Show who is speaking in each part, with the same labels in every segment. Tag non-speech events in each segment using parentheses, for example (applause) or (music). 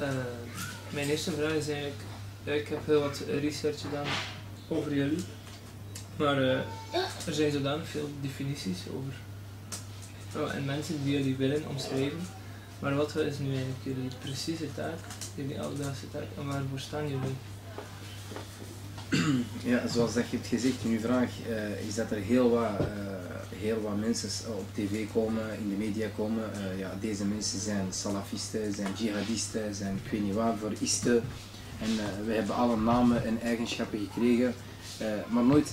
Speaker 1: Eh, mijn eerste vraag is eigenlijk, ik heb heel wat research gedaan over jullie, maar eh, er zijn zodanig veel definities over oh, en mensen die jullie willen omschrijven. Maar wat is nu eigenlijk jullie precieze taak, jullie alledaagse taak en waarvoor staan jullie?
Speaker 2: Ja, zoals dat je hebt gezegd in uw vraag, eh, is dat er heel wat, eh, heel wat mensen op tv komen, in de media komen. Eh, ja, deze mensen zijn salafisten, zijn jihadisten, zijn ik weet niet wat, voor. En we hebben alle namen en eigenschappen gekregen. maar nooit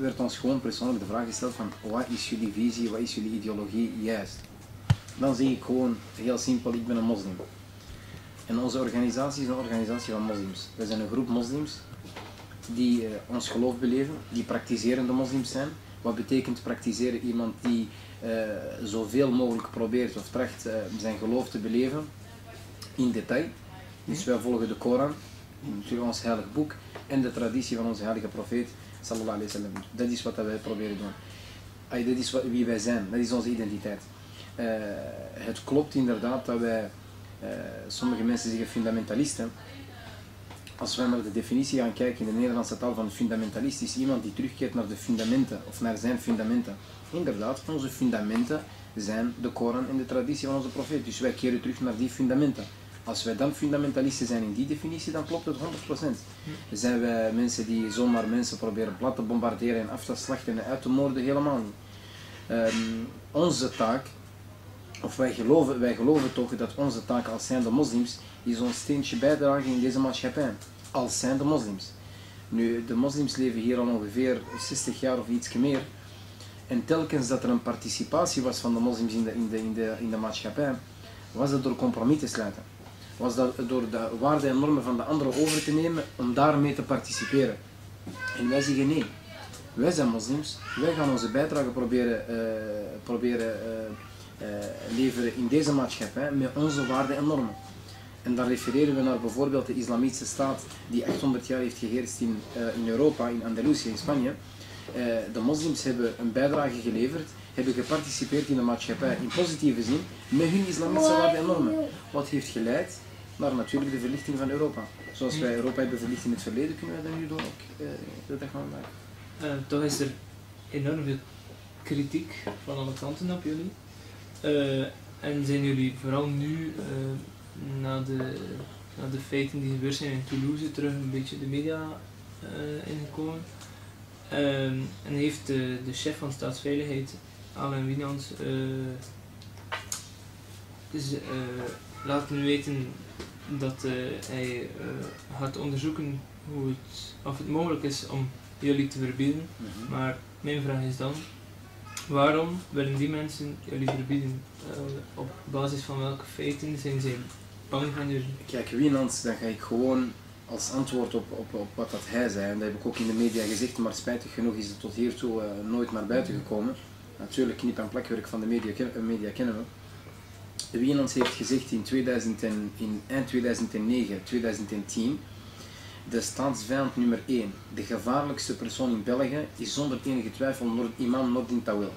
Speaker 2: werd ons gewoon persoonlijk de vraag gesteld van wat is jullie visie, wat is jullie ideologie juist? Dan zeg ik gewoon heel simpel, ik ben een moslim. En onze organisatie is een organisatie van moslims. We zijn een groep moslims die uh, ons geloof beleven, die praktiserende moslims zijn. Wat betekent praktiseren? Iemand die uh, zoveel mogelijk probeert of tracht uh, zijn geloof te beleven in detail. Dus wij volgen de Koran, natuurlijk ons heilig boek, en de traditie van onze heilige profeet. Sallallahu wasallam. Dat is wat wij proberen doen. Ay, dat is wat, wie wij zijn, dat is onze identiteit. het klopt inderdaad dat wij, sommige mensen zeggen fundamentalisten, als we naar de definitie gaan kijken in de Nederlandse taal van fundamentalist, is iemand die terugkeert naar de fundamenten of naar zijn fundamenten. Inderdaad, onze fundamenten zijn de Koran en de traditie van onze profeet. Dus wij keren terug naar die fundamenten. Als wij dan fundamentalisten zijn in die definitie, dan klopt het 100%. Zijn wij mensen die zomaar mensen proberen plat te bombarderen en af te slachten en uit te moorden? Helemaal niet. Ehm, onze taak, of wij geloven, wij geloven toch dat onze taak als zijnde moslims is ons steentje bijdragen in deze maatschappij als zijn de moslims. Nu, de moslims leven hier al ongeveer 60 jaar of iets meer. En telkens dat er een participatie was van de moslims in de, in de, in de, in de maatschappij, was dat door compromis te sluiten. Was dat door de waarden en normen van de anderen over te nemen om daarmee te participeren. En wij zeggen nee. Wij zijn moslims, wij gaan onze bijdrage proberen, uh, proberen uh, uh, leveren in deze maatschappij met onze waarden en normen. En dan refereren we naar bijvoorbeeld de islamitische staat die 800 jaar heeft geheerst in, uh, in Europa, in Andalusië, in Spanje. Uh, de moslims hebben een bijdrage geleverd, hebben geparticipeerd in de maatschappij in positieve zin, met hun islamitische waarden en normen. Wat heeft geleid naar natuurlijk de verlichting van Europa. Zoals wij Europa hebben verlicht in het verleden, kunnen wij dat nu doen ook uh, de
Speaker 1: toch is er enorm veel kritiek van alle kanten op jullie. en zijn jullie vooral nu na de, na de feiten die gebeurd zijn in Toulouse terug een beetje de media uh, ingekomen. Um, en heeft de, de chef van staatsveiligheid, Alain Wienans, uh, dus, uh, laten weten dat hij gaat onderzoeken hoe het, of het mogelijk is om jullie te verbieden. Mm -hmm. Maar mijn vraag is dan, waarom willen die mensen jullie verbieden? op basis van welke feiten zijn zij
Speaker 2: Kijk, Wienans, dan ga ik gewoon als antwoord op, op, op wat dat hij zei, en dat heb ik ook in de media gezegd, maar spijtig genoeg is het tot hiertoe uh, nooit naar buiten gekomen. Natuurlijk knip- en plakwerk van de media, uh, media kennen we. De Wienans heeft gezegd in, 2000 en, in eind 2009, 2010, de staatsvijand nummer 1, de gevaarlijkste persoon in België, is zonder enige twijfel Noord, imam Nordin Tawil.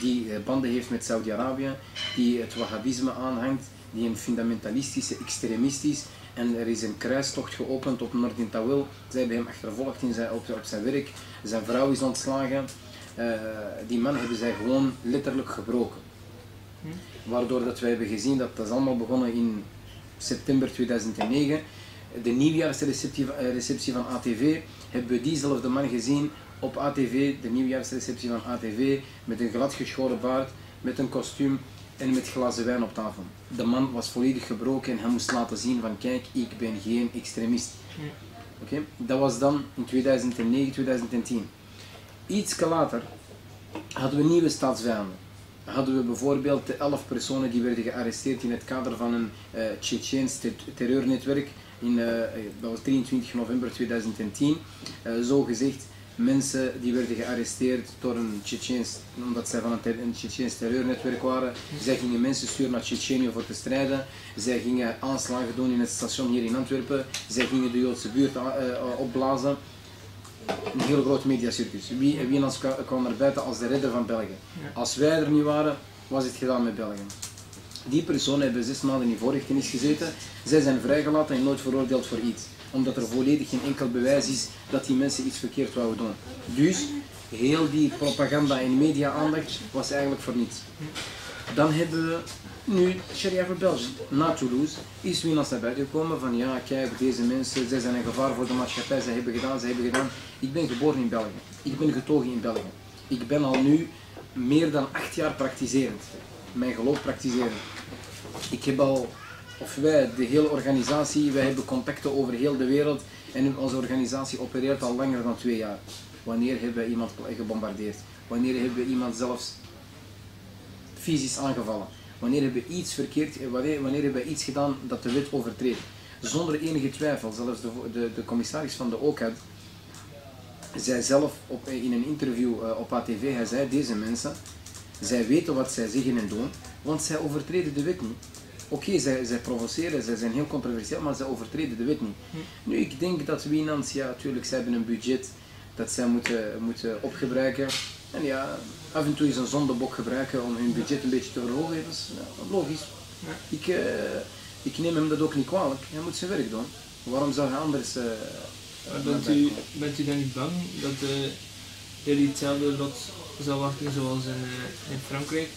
Speaker 2: Die uh, banden heeft met Saudi-Arabië, die het wahhabisme aanhangt, die een fundamentalistische extremist is. En er is een kruistocht geopend op Nordin Tawil. Zij hebben hem achtervolgd in zijn, op, zijn werk. Zijn vrouw is ontslagen. Uh, die man hebben zij gewoon letterlijk gebroken. Waardoor dat wij hebben gezien dat dat is allemaal begonnen in september 2009. De nieuwjaarsreceptie receptie van ATV hebben we diezelfde man gezien op ATV, de nieuwjaarsreceptie van ATV, met een gladgeschoren baard, met een kostuum en met glazen wijn op tafel. De man was volledig gebroken en hij moest laten zien van kijk, ik ben geen extremist. Oké, okay? Dat was dan in 2009, 2010. Iets later hadden we nieuwe staatsvijanden. Hadden we bijvoorbeeld de elf personen die werden gearresteerd in het kader van een uh, Tsjecheens terreurnetwerk. In, uh, dat was 23 november 2010. Uh, zo gezegd mensen die werden gearresteerd door een Tsjecheens, omdat zij van een, Tsjecheens terreurnetwerk waren. Zij gingen mensen sturen naar Tsjetsjenië voor te strijden. Zij gingen aanslagen doen in het station hier in Antwerpen. Zij gingen de Joodse buurt uh, opblazen. een heel groot mediacircus. Wie, wie kwam naar buiten als de redder van België? Als wij er niet waren, was het gedaan met België. Die personen hebben zes maanden in voorrechtenis gezeten. Zij zijn vrijgelaten en nooit veroordeeld voor iets. Omdat er volledig geen enkel bewijs is dat die mensen iets verkeerd wouden doen. Dus heel die propaganda en media-aandacht was eigenlijk voor niets. Dan hebben we nu Sharia voor België. Na Toulouse is wie naar buiten gekomen van ja, kijk, deze mensen, zij zijn een gevaar voor de maatschappij, zij hebben gedaan, zij hebben gedaan. Ik ben geboren in België. Ik ben getogen in België. Ik ben al nu meer dan acht jaar praktiserend. Mijn geloof praktiserend. Ik heb al, of wij, de hele organisatie, wij hebben contacten over heel de wereld en onze organisatie opereert al langer dan twee jaar. Wanneer hebben we iemand gebombardeerd? Wanneer hebben we iemand zelfs fysisch aangevallen? Wanneer hebben we iets verkeerd, wanneer, wanneer hebben we iets gedaan dat de wet overtreedt? Zonder enige twijfel, zelfs de, de, de commissaris van de OCAD zei zelf op, in een interview uh, op ATV, hij zei deze mensen, zij weten wat zij zeggen en doen, want zij overtreden de wet niet. Oké, okay, zij, zij provoceren, zij zijn heel controversieel, maar zij overtreden de wet niet. Hm. Nu, ik denk dat Wienans, ja, natuurlijk, zij hebben een budget dat zij moeten, moeten opgebruiken. En ja, af en toe is een zondebok gebruiken om hun budget een beetje te verhogen, dat is ja, logisch. Ik, uh, ik neem hem dat ook niet kwalijk, hij moet zijn werk doen. Waarom zou hij anders... Uh,
Speaker 1: bent, u, bent u dan niet bang dat uh, jullie hetzelfde lot zal wachten zoals in, in Frankrijk?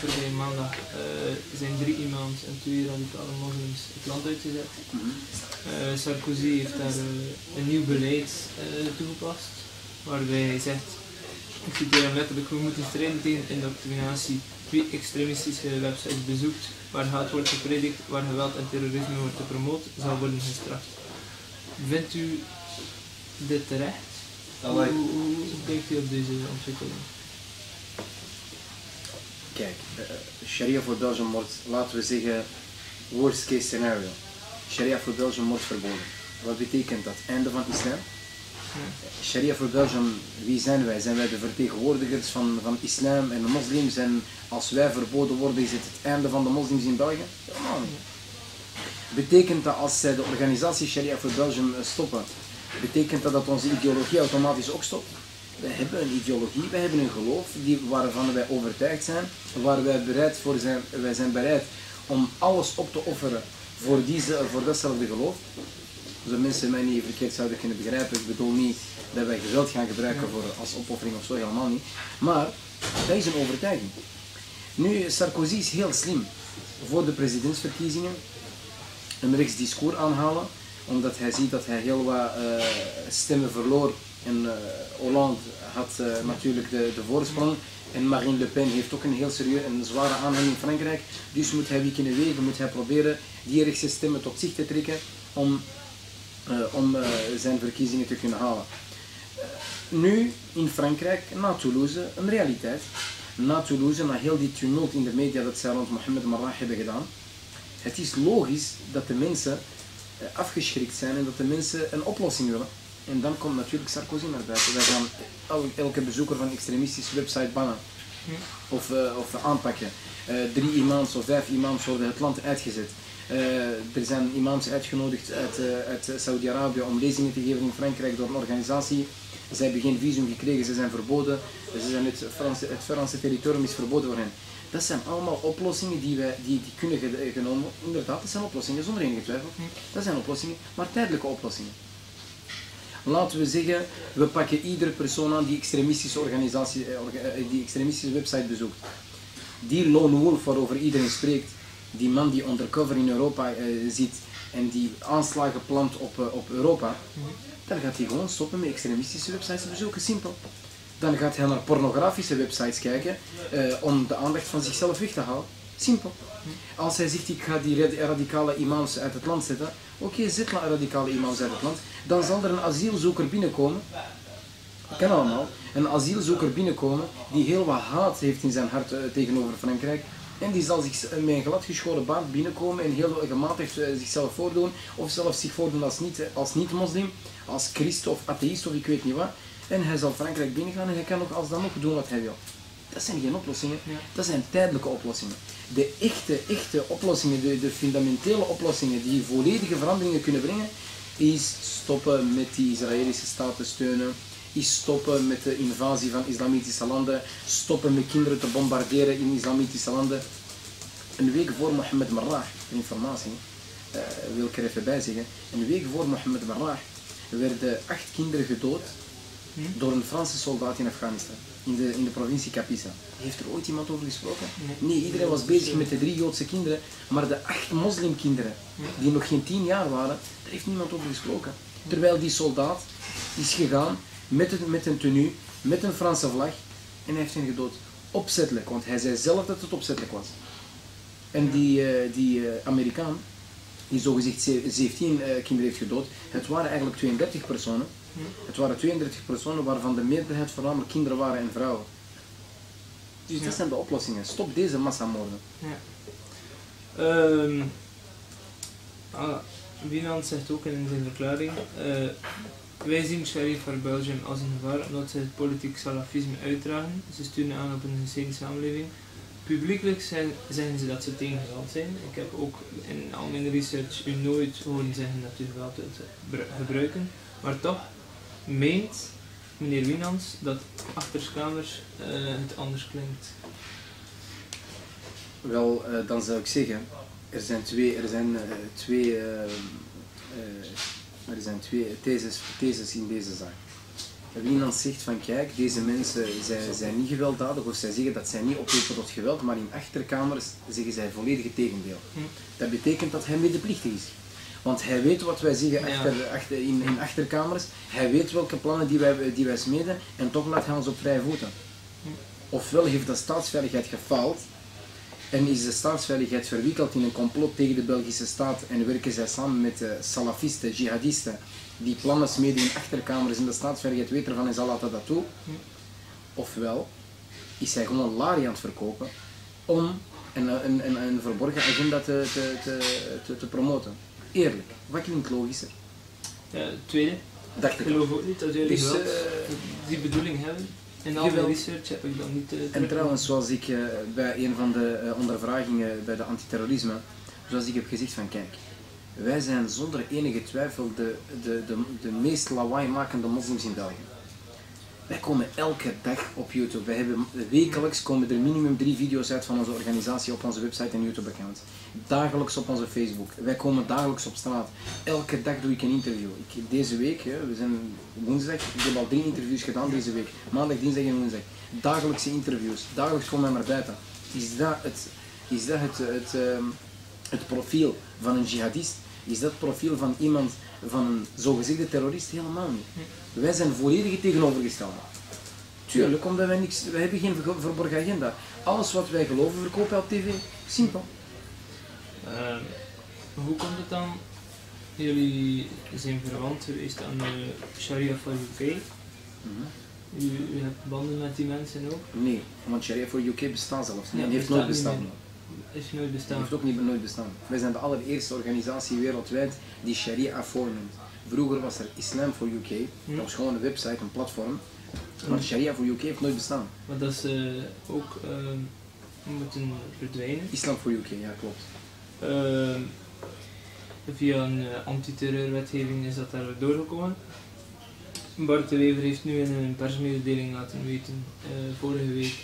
Speaker 1: Vorige maandag zijn drie imams en twee radicale moslims het land uitgezet. Mm -hmm. Sarkozy heeft daar een nieuw beleid toegepast, waarbij hij zegt ik citeer hem letterlijk, we moeten strijden tegen indoctrinatie. Wie extremistische websites bezoekt, waar haat wordt gepredikt, waar geweld en terrorisme wordt gepromoot, zal worden gestraft. Vindt u dit terecht? Hoe, hoe, kijkt u op deze ontwikkeling?
Speaker 2: Kijk, uh, Sharia voor Belgium wordt, laten we zeggen, worst case scenario. Sharia voor Belgium wordt verboden. Wat betekent dat? Einde van islam? Sharia voor Belgium, wie zijn wij? Zijn wij de vertegenwoordigers van, van islam en de moslims? En als wij verboden worden, is het het einde van de moslims in België? Niet. Betekent dat als zij de organisatie Sharia voor Belgium stoppen, betekent dat dat onze ideologie automatisch ook stopt? Wij hebben een ideologie, wij hebben een geloof die, waarvan wij overtuigd zijn, waar wij bereid voor zijn, wij zijn bereid om alles op te offeren voor, diese, voor datzelfde geloof zodat mensen mij niet verkeerd zouden kunnen begrijpen. Ik bedoel niet dat wij geweld gaan gebruiken voor, als opoffering of zo, helemaal niet. Maar dat is een overtuiging. Nu, Sarkozy is heel slim voor de presidentsverkiezingen een rechtsdiscours aanhalen, omdat hij ziet dat hij heel wat uh, stemmen verloor. En uh, Hollande had uh, natuurlijk de, de voorsprong. En Marine Le Pen heeft ook een heel serieus en zware aanhang in Frankrijk. Dus moet hij wie kunnen wegen, moet hij proberen die rechtse stemmen tot zich te trekken om om zijn verkiezingen te kunnen halen. Nu in Frankrijk, na Toulouse, een realiteit. Na Toulouse, na heel die tumult in de media dat zij rond Mohamed Marah hebben gedaan. Het is logisch dat de mensen afgeschrikt zijn en dat de mensen een oplossing willen. En dan komt natuurlijk Sarkozy naar buiten. Wij gaan elke bezoeker van een extremistische website bannen. Of, of aanpakken. drie imams of vijf imams worden het land uitgezet. Er zijn imams uitgenodigd uit, uit Saudi-Arabië om lezingen te geven in Frankrijk door een organisatie. Zij hebben geen visum gekregen, ze zijn verboden. Ze zijn het, Franse, het Franse territorium is verboden voor hen. Dat zijn allemaal oplossingen die, wij, die, die kunnen genomen Inderdaad, dat zijn oplossingen, zonder enige twijfel. Dat zijn oplossingen, maar tijdelijke oplossingen. Laten we zeggen, we pakken iedere persoon aan die extremistische, organisatie, eh, die extremistische website bezoekt. Die lone wolf waarover iedereen spreekt, die man die undercover in Europa uh, zit en die aanslagen plant op, uh, op Europa, dan gaat hij gewoon stoppen met extremistische websites te bezoeken. Simpel. Dan gaat hij naar pornografische websites kijken uh, om de aandacht van zichzelf weg te halen. Simpel. Als hij zegt, ik ga die radicale imams uit het land zetten, oké, okay, zet maar radicale imams uit het land, dan zal er een asielzoeker binnenkomen, dat kan allemaal, een asielzoeker binnenkomen die heel wat haat heeft in zijn hart tegenover Frankrijk, en die zal zich met een gladgeschoren baard binnenkomen en heel gematigd eh, zichzelf voordoen. Of zelfs zich voordoen als niet-moslim, als, niet als christen of atheïst of ik weet niet wat. En hij zal Frankrijk binnengaan en hij kan ook alsdan nog doen wat hij wil. Dat zijn geen oplossingen, dat zijn tijdelijke oplossingen. De echte, echte oplossingen, de, de fundamentele oplossingen die volledige veranderingen kunnen brengen, is stoppen met die Israëlische staat te steunen, is stoppen met de invasie van islamitische landen, stoppen met kinderen te bombarderen in islamitische landen. Een week voor Mohammed Marrah, informatie, uh, wil ik er even bij zeggen, een week voor Mohammed Marrah werden acht kinderen gedood Door een Franse soldaat in Afghanistan, in de, in de provincie Kapisa. Heeft er ooit iemand over gesproken? Nee, iedereen was bezig met de drie Joodse kinderen, maar de acht moslimkinderen, die nog geen tien jaar waren, daar heeft niemand over gesproken. Terwijl die soldaat is gegaan met, het, met een tenue, met een Franse vlag, en hij heeft hen gedood. Opzettelijk, want hij zei zelf dat het opzettelijk was. En die, eh, die eh, Amerikaan, die zogezegd ze- 17 eh, kinderen heeft gedood, het waren eigenlijk 32 personen. Het waren 32 personen waarvan de meerderheid voornamelijk kinderen waren en vrouwen. Dus dat zijn de oplossingen. Stop deze massamoorden.
Speaker 1: Ja. Ah, Wienand zegt ook in zijn verklaring: eh, Wij zien Sharif voor Belgium als een gevaar omdat ze het politiek salafisme uitdragen. Ze sturen aan op een gescheiden samenleving. Publiekelijk zijn, zeggen ze dat ze tegen geweld zijn. Ik heb ook in al mijn research u nooit horen zeggen dat u geweld gebruiken. Maar toch meent meneer Wienans dat achterskamers eh, het anders klinkt.
Speaker 2: Wel, eh, dan zou ik zeggen, er zijn twee, er zijn, eh, twee, er zijn twee theses, theses in deze zaak. Wie dan zegt van kijk, deze mensen zij, zijn niet gewelddadig of zij zeggen dat zij niet oproepen tot geweld, maar in achterkamers zeggen zij volledig het tegendeel.
Speaker 1: Hm.
Speaker 2: Dat betekent dat hij medeplichtig is. Want hij weet wat wij zeggen
Speaker 1: Ja.
Speaker 2: achter, achter, in, in achterkamers, hij weet welke plannen die wij, die wij smeden en toch laat hij ons op vrije voeten. Ofwel heeft de staatsveiligheid gefaald en is de staatsveiligheid verwikkeld in een complot tegen de Belgische staat en werken zij samen met de salafisten, jihadisten, die plannen smeden in achterkamers en de staatsveiligheid weet ervan en zal laten dat toe. Ofwel is hij gewoon lari aan het verkopen om een, een, een, een verborgen agenda te, te, te, te promoten. Eerlijk, wat klinkt logischer?
Speaker 1: Tweede,
Speaker 2: Dacht
Speaker 1: ik geloof ook niet dat jullie
Speaker 2: Dus, eh,
Speaker 1: die bedoeling hebben. In al mijn research heb ik dat niet eh,
Speaker 2: En trouwens, zoals ik eh, bij een van de ondervragingen bij de antiterrorisme, zoals ik heb gezegd van kijk, wij zijn zonder enige twijfel de, de, de, de meest lawaaimakende moslims in België. Wij komen elke dag op YouTube. Wij hebben, wekelijks komen er minimum drie video's uit van onze organisatie op onze website en YouTube-account. Dagelijks op onze Facebook. Wij komen dagelijks op straat. Elke dag doe ik een interview. Ik, deze week, we zijn woensdag, ik heb al drie interviews gedaan deze week. Maandag, dinsdag en woensdag. Dagelijkse interviews. Dagelijks komen wij naar buiten. Is dat het, is dat het, het, ehm, het profiel van een jihadist? Is dat het profiel van iemand, van een zogezegde terrorist? Helemaal niet. Wij zijn volledig tegenovergestelde. Tuurlijk, omdat wij niks, wij hebben geen ver- verborgen agenda. Alles wat wij geloven verkopen wij op tv. Simpel.
Speaker 1: Ehm, hoe komt het dan? Jullie zijn verwant geweest aan de Sharia for UK. U, u hebt banden met die mensen ook.
Speaker 2: Nee, want Sharia voor UK bestaat zelfs niet.
Speaker 1: Ja,
Speaker 2: en heeft nooit bestaan.
Speaker 1: Is nooit
Speaker 2: Die
Speaker 1: bestaan.
Speaker 2: heeft ook niet, nooit bestaan. Wij zijn de allereerste organisatie wereldwijd die Sharia voorneemt. Vroeger was er Islam voor UK. Dat was gewoon een website, een platform. Maar Sharia voor UK heeft nooit bestaan.
Speaker 1: Maar dat is eh, ook ehm, moeten verdwijnen.
Speaker 2: Islam voor UK, ja klopt.
Speaker 1: Ehm, via een eh, antiterreurwetgeving is dat daar doorgekomen. Bart de Wever heeft nu in een persmededeling laten weten, eh, vorige week,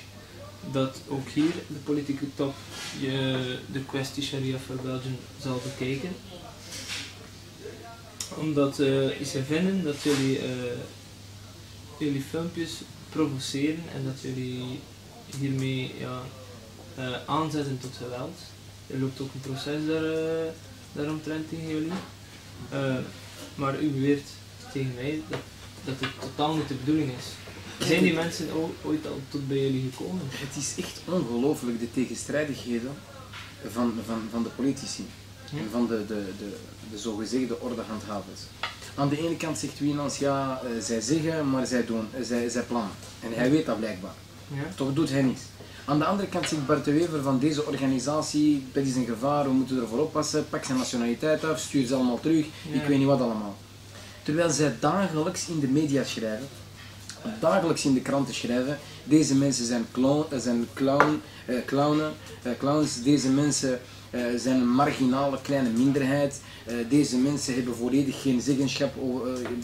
Speaker 1: dat ook hier de politieke top je, de kwestie Sharia voor Belgium zal bekijken. Omdat eh, ze vinden dat jullie, eh, jullie filmpjes provoceren en dat jullie hiermee ja, eh, aanzetten tot geweld. Er loopt ook een proces daar, eh, daaromtrent tegen jullie. Eh, maar u beweert tegen mij dat het totaal niet de bedoeling is. Zijn die mensen ooit al tot bij jullie gekomen?
Speaker 2: Het is echt ongelooflijk de tegenstrijdigheden van, van, van de politici en van de, de, de, de zogezegde ordehandhavers. Aan de ene kant zegt Wienans, ja, eh, zij zeggen, maar zij doen, eh, zij, zij plannen. En hij weet dat blijkbaar.
Speaker 1: Ja?
Speaker 2: Toch doet hij niets. Aan de andere kant zegt Bart de Wever van deze organisatie, dat is een gevaar, we moeten ervoor oppassen, pak zijn nationaliteit af, stuur ze allemaal terug,
Speaker 1: Ja.
Speaker 2: ik weet niet wat allemaal. Terwijl zij dagelijks in de media schrijven dagelijks in de kranten schrijven. Deze mensen zijn, clown, eh, zijn clown, clownen, eh, clowns. Deze mensen zijn een marginale kleine minderheid. Deze mensen hebben volledig geen zeggenschap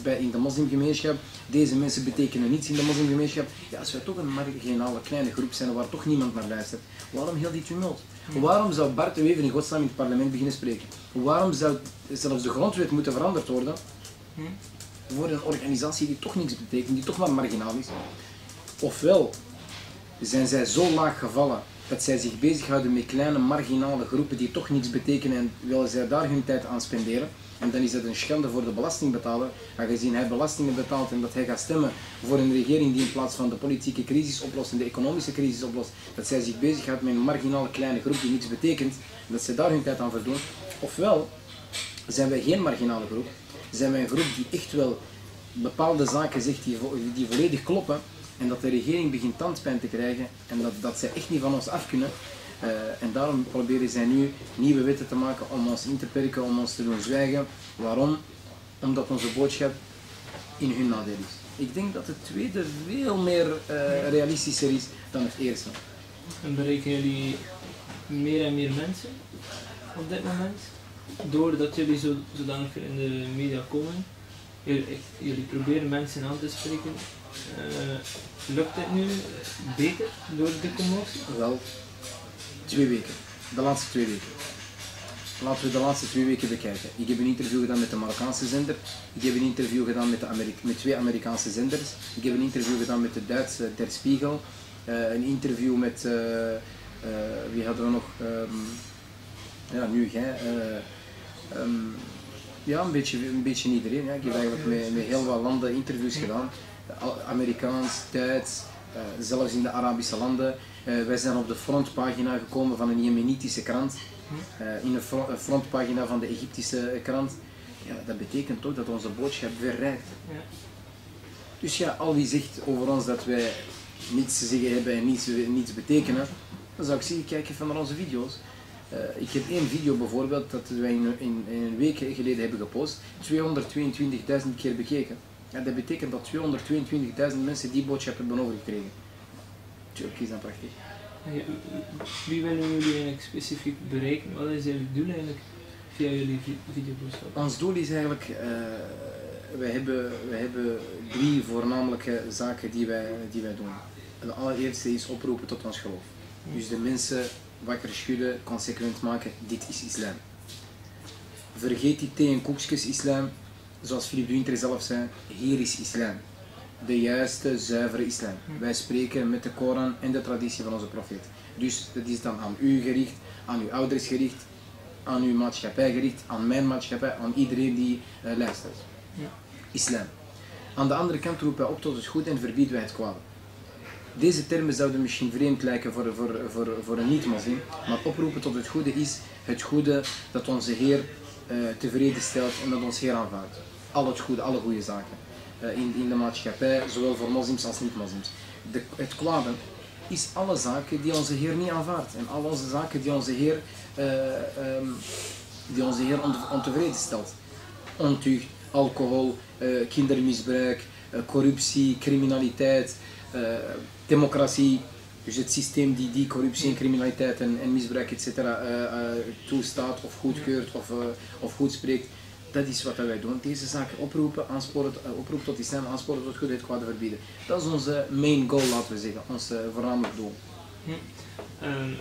Speaker 2: bij, in de moslimgemeenschap. Deze mensen betekenen niets in de moslimgemeenschap. Ja, als wij toch een marginale kleine groep zijn waar toch niemand naar luistert, waarom heel die tumult? Waarom zou Bart de Wever in godsnaam in het parlement beginnen spreken? Waarom zou zelfs de grondwet moeten veranderd worden
Speaker 1: Hm?
Speaker 2: Voor een organisatie die toch niks betekent, die toch maar marginaal is? Ofwel zijn zij zo laag gevallen dat zij zich bezighouden met kleine marginale groepen die toch niks betekenen en willen zij daar hun tijd aan spenderen. En dan is dat een schande voor de belastingbetaler, aangezien hij belastingen betaalt en dat hij gaat stemmen voor een regering die in plaats van de politieke crisis oplost en de economische crisis oplost, dat zij zich bezighoudt met een marginale kleine groep die niks betekent, en dat zij daar hun tijd aan verdoen. Ofwel zijn wij geen marginale groep, zijn wij een groep die echt wel bepaalde zaken zegt die, vo- die volledig kloppen en dat de regering begint tandpijn te krijgen en dat, dat zij echt niet van ons af kunnen. Eh, en daarom proberen zij nu nieuwe wetten te maken om ons in te perken, om ons te doen zwijgen. Waarom? Omdat onze boodschap in hun nadeel is. Ik denk dat het tweede veel meer eh, realistischer is dan het eerste.
Speaker 1: En bereiken jullie meer en meer mensen op dit moment? Doordat jullie zo, zodanig in de media komen. Jullie, jullie proberen mensen aan te spreken. Eh, lukt het nu beter door de commotie?
Speaker 2: Wel, twee weken. De laatste twee weken. Laten we de laatste twee weken bekijken. Ik heb een interview gedaan met de Marokkaanse zender. Ik heb een interview gedaan met, de met twee Amerikaanse zenders. Ik heb een interview gedaan met de Duitse Der Spiegel. Eh, een interview met, eh, wie hadden we nog? Ehm, ja, nu jij. Eh, ehm, ja, een beetje, een beetje iedereen. Ja. Ik heb eigenlijk met, met heel wat landen interviews gedaan. Amerikaans, Duits, eh, zelfs in de Arabische landen. Eh, wij zijn op de frontpagina gekomen van een Jemenitische krant. Eh, in de fro- frontpagina van de Egyptische krant. Ja, dat betekent toch dat onze boodschap ver reikt.
Speaker 1: Ja.
Speaker 2: Dus ja, al wie zegt over ons dat wij niets te zeggen hebben en niets, niets betekenen, dan zou ik zeggen, kijk even naar onze video's. Eh, ik heb één video bijvoorbeeld dat wij in, in, in een week geleden hebben gepost, 222.000 keer bekeken. Ja, dat betekent dat 222.000 mensen die boodschap hebben overgekregen. Tuurlijk is dat prachtig.
Speaker 1: Ja, Wie willen jullie eigenlijk specifiek bereiken? Wat is jullie doel eigenlijk via jullie vi- videoboodschap?
Speaker 2: Ons doel is eigenlijk, eh wij, hebben, wij hebben drie voornamelijke zaken die wij, die wij doen. De allereerste is oproepen tot ons geloof. Dus de mensen wakker schudden, consequent maken, dit is islam. Vergeet die thee en koekjes islam, zoals Philippe de Winter zelf zei, hier is islam. De juiste, zuivere islam. Wij spreken met de Koran en de traditie van onze profeet. Dus dat is dan aan u gericht, aan uw ouders gericht, aan uw maatschappij gericht, aan mijn maatschappij, aan iedereen die eh, luistert.
Speaker 1: Ja.
Speaker 2: Islam. Aan de andere kant roepen wij op tot het goed en verbieden wij het kwade. Deze termen zouden misschien vreemd lijken voor, voor, voor, voor een niet-moslim, maar oproepen tot het goede is het goede dat onze Heer eh, tevreden stelt en dat ons Heer aanvaardt. Al het goede, alle goede zaken eh, in, in de maatschappij, zowel voor moslims als niet-moslims. Het kwade is alle zaken die onze Heer niet aanvaardt en alle onze zaken die onze Heer, eh, ehm, die onze Heer ont- ontevreden stelt ontucht, alcohol, kindermisbruik, corruptie, criminaliteit, democratie. Dus het systeem die die corruptie en criminaliteit en, en misbruik etc. eh, eh, toestaat of goedkeurt of, eh, of goed spreekt. Dat is wat wij doen. Deze zaken oproepen, aansporen, oproepen tot islam, aansporen tot goed, het kwade verbieden. Dat is onze main goal, laten we zeggen. Ons voornamelijk doel.
Speaker 1: Ehm,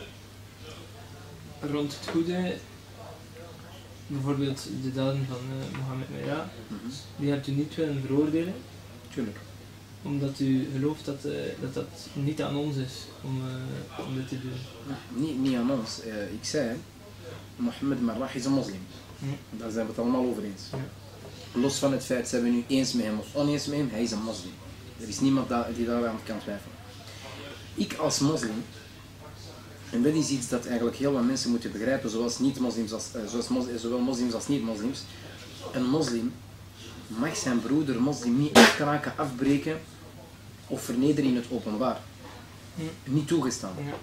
Speaker 1: rond het goede, bijvoorbeeld de daden van Mohammed Merah, die hebt u niet willen veroordelen,
Speaker 2: Tuurlijk.
Speaker 1: Omdat u gelooft dat, eh, dat dat niet aan ons is om, eh, om dit te doen.
Speaker 2: Niet, niet aan ons. Eh, ik zei, Mohammed Marrah is een moslim.
Speaker 1: Hm.
Speaker 2: Daar zijn we het allemaal over eens.
Speaker 1: Ja.
Speaker 2: Los van het feit, zijn we nu eens met hem of oneens met hem, hij is een moslim. Er is niemand da- die daaraan kan twijfelen. Ik als moslim, en dat is iets dat eigenlijk heel wat mensen moeten begrijpen, zoals niet-moslims als, eh, zoals mos- zowel moslims als niet-moslims. Een moslim mag zijn broeder moslim niet uitkraken, afbreken of vernederen in het openbaar.
Speaker 1: Hm.
Speaker 2: Niet toegestaan.
Speaker 1: Ja.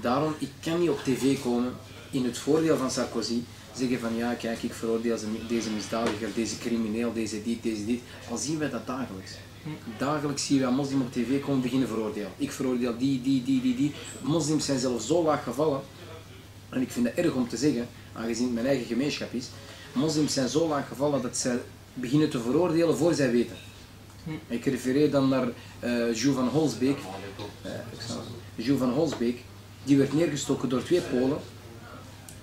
Speaker 2: Daarom, ik kan niet op tv komen in het voordeel van Sarkozy zeggen van ja, kijk, ik veroordeel deze- misdadiger, deze crimineel, deze dit, deze dit. Al zien wij dat dagelijks. Dagelijks zie je een moslim op tv komen beginnen veroordelen. Ik veroordeel die, die, die, die, die. Moslims zijn zelfs zo laag gevallen, en ik vind het erg om te zeggen, aangezien het mijn eigen gemeenschap is, moslims zijn zo laag gevallen dat ze beginnen te veroordelen voor zij weten. Ik refereer dan naar uh, van Holsbeek. Uh, van Holsbeek, die werd neergestoken door twee Polen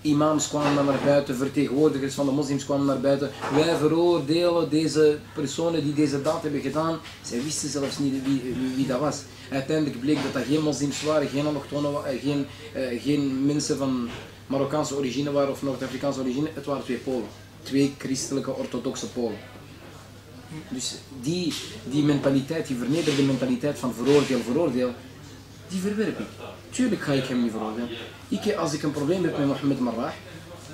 Speaker 2: imams kwamen naar buiten, vertegenwoordigers van de moslims kwamen naar buiten. Wij veroordelen deze personen die deze daad hebben gedaan. Zij wisten zelfs niet wie, wie, dat was. Uiteindelijk bleek dat dat geen moslims waren, geen allochtonen, eh, geen, geen mensen van Marokkaanse origine waren of Noord-Afrikaanse origine. Het waren twee Polen. Twee christelijke orthodoxe Polen. Dus die, die mentaliteit, die vernederde mentaliteit van veroordeel, veroordeel, die verwerp ik. Tuurlijk ga ik hem niet veroordelen. Ik, als ik een probleem heb met Mohammed Marwah,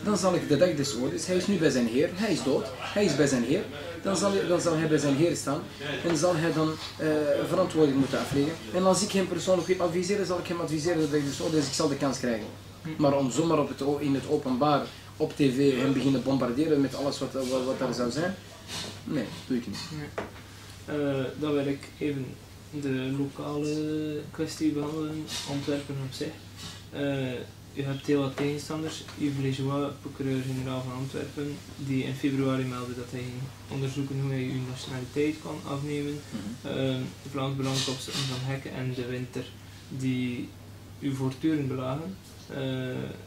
Speaker 2: dan zal ik de dag des oordeels, hij is nu bij zijn heer, hij is dood, hij is bij zijn heer, dan zal, dan zal hij bij zijn heer staan en zal hij dan uh, verantwoording moeten afleggen. En als ik hem persoonlijk wil adviseren, zal ik hem adviseren de dag des oordeels, ik zal de kans krijgen. Maar om zomaar op het, in het openbaar, op tv, hem beginnen bombarderen met alles wat, wat, wat zou zijn, nee, doe ik niet.
Speaker 1: Nee. Uh, dan wil ik even de lokale kwestie behandelen, Antwerpen op zich. Uh, u hebt heel wat tegenstanders. Yves Lejoie, procureur-generaal van Antwerpen, die in februari meldde dat hij ging onderzoeken hoe hij uw nationaliteit kan afnemen. Mm -hmm. uh, Vlaams van Hekken en De Winter, die u voortdurend belagen. Uh,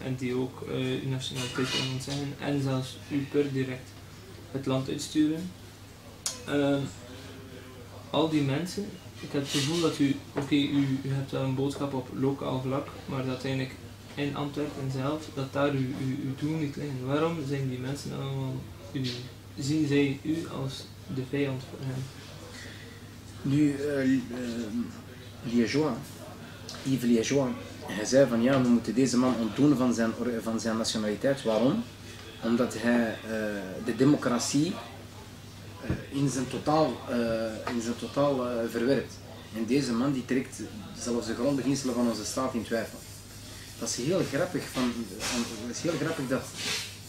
Speaker 1: en die ook uw nationaliteit kunnen ontzeggen en zelfs u per direct het land uitsturen. al die mensen ik heb het gevoel dat u, oké, u, hebt wel een boodschap op lokaal vlak, maar dat eigenlijk in Antwerpen zelf, dat daar uw, uw, uw doel niet ligt. Waarom zijn die mensen allemaal, u, zien zij u als de vijand voor hen?
Speaker 2: Nu, uh, uh, Liégeois, Yves Liégeois, hij zei van ja, we moeten deze man ontdoen van zijn, van zijn nationaliteit. Waarom? Omdat hij uh, de democratie uh, in zijn totaal, uh, in zijn totaal uh, verwerpt. En deze man die trekt zelfs de grondbeginselen van onze staat in twijfel. Dat is heel grappig, van, dat is heel grappig dat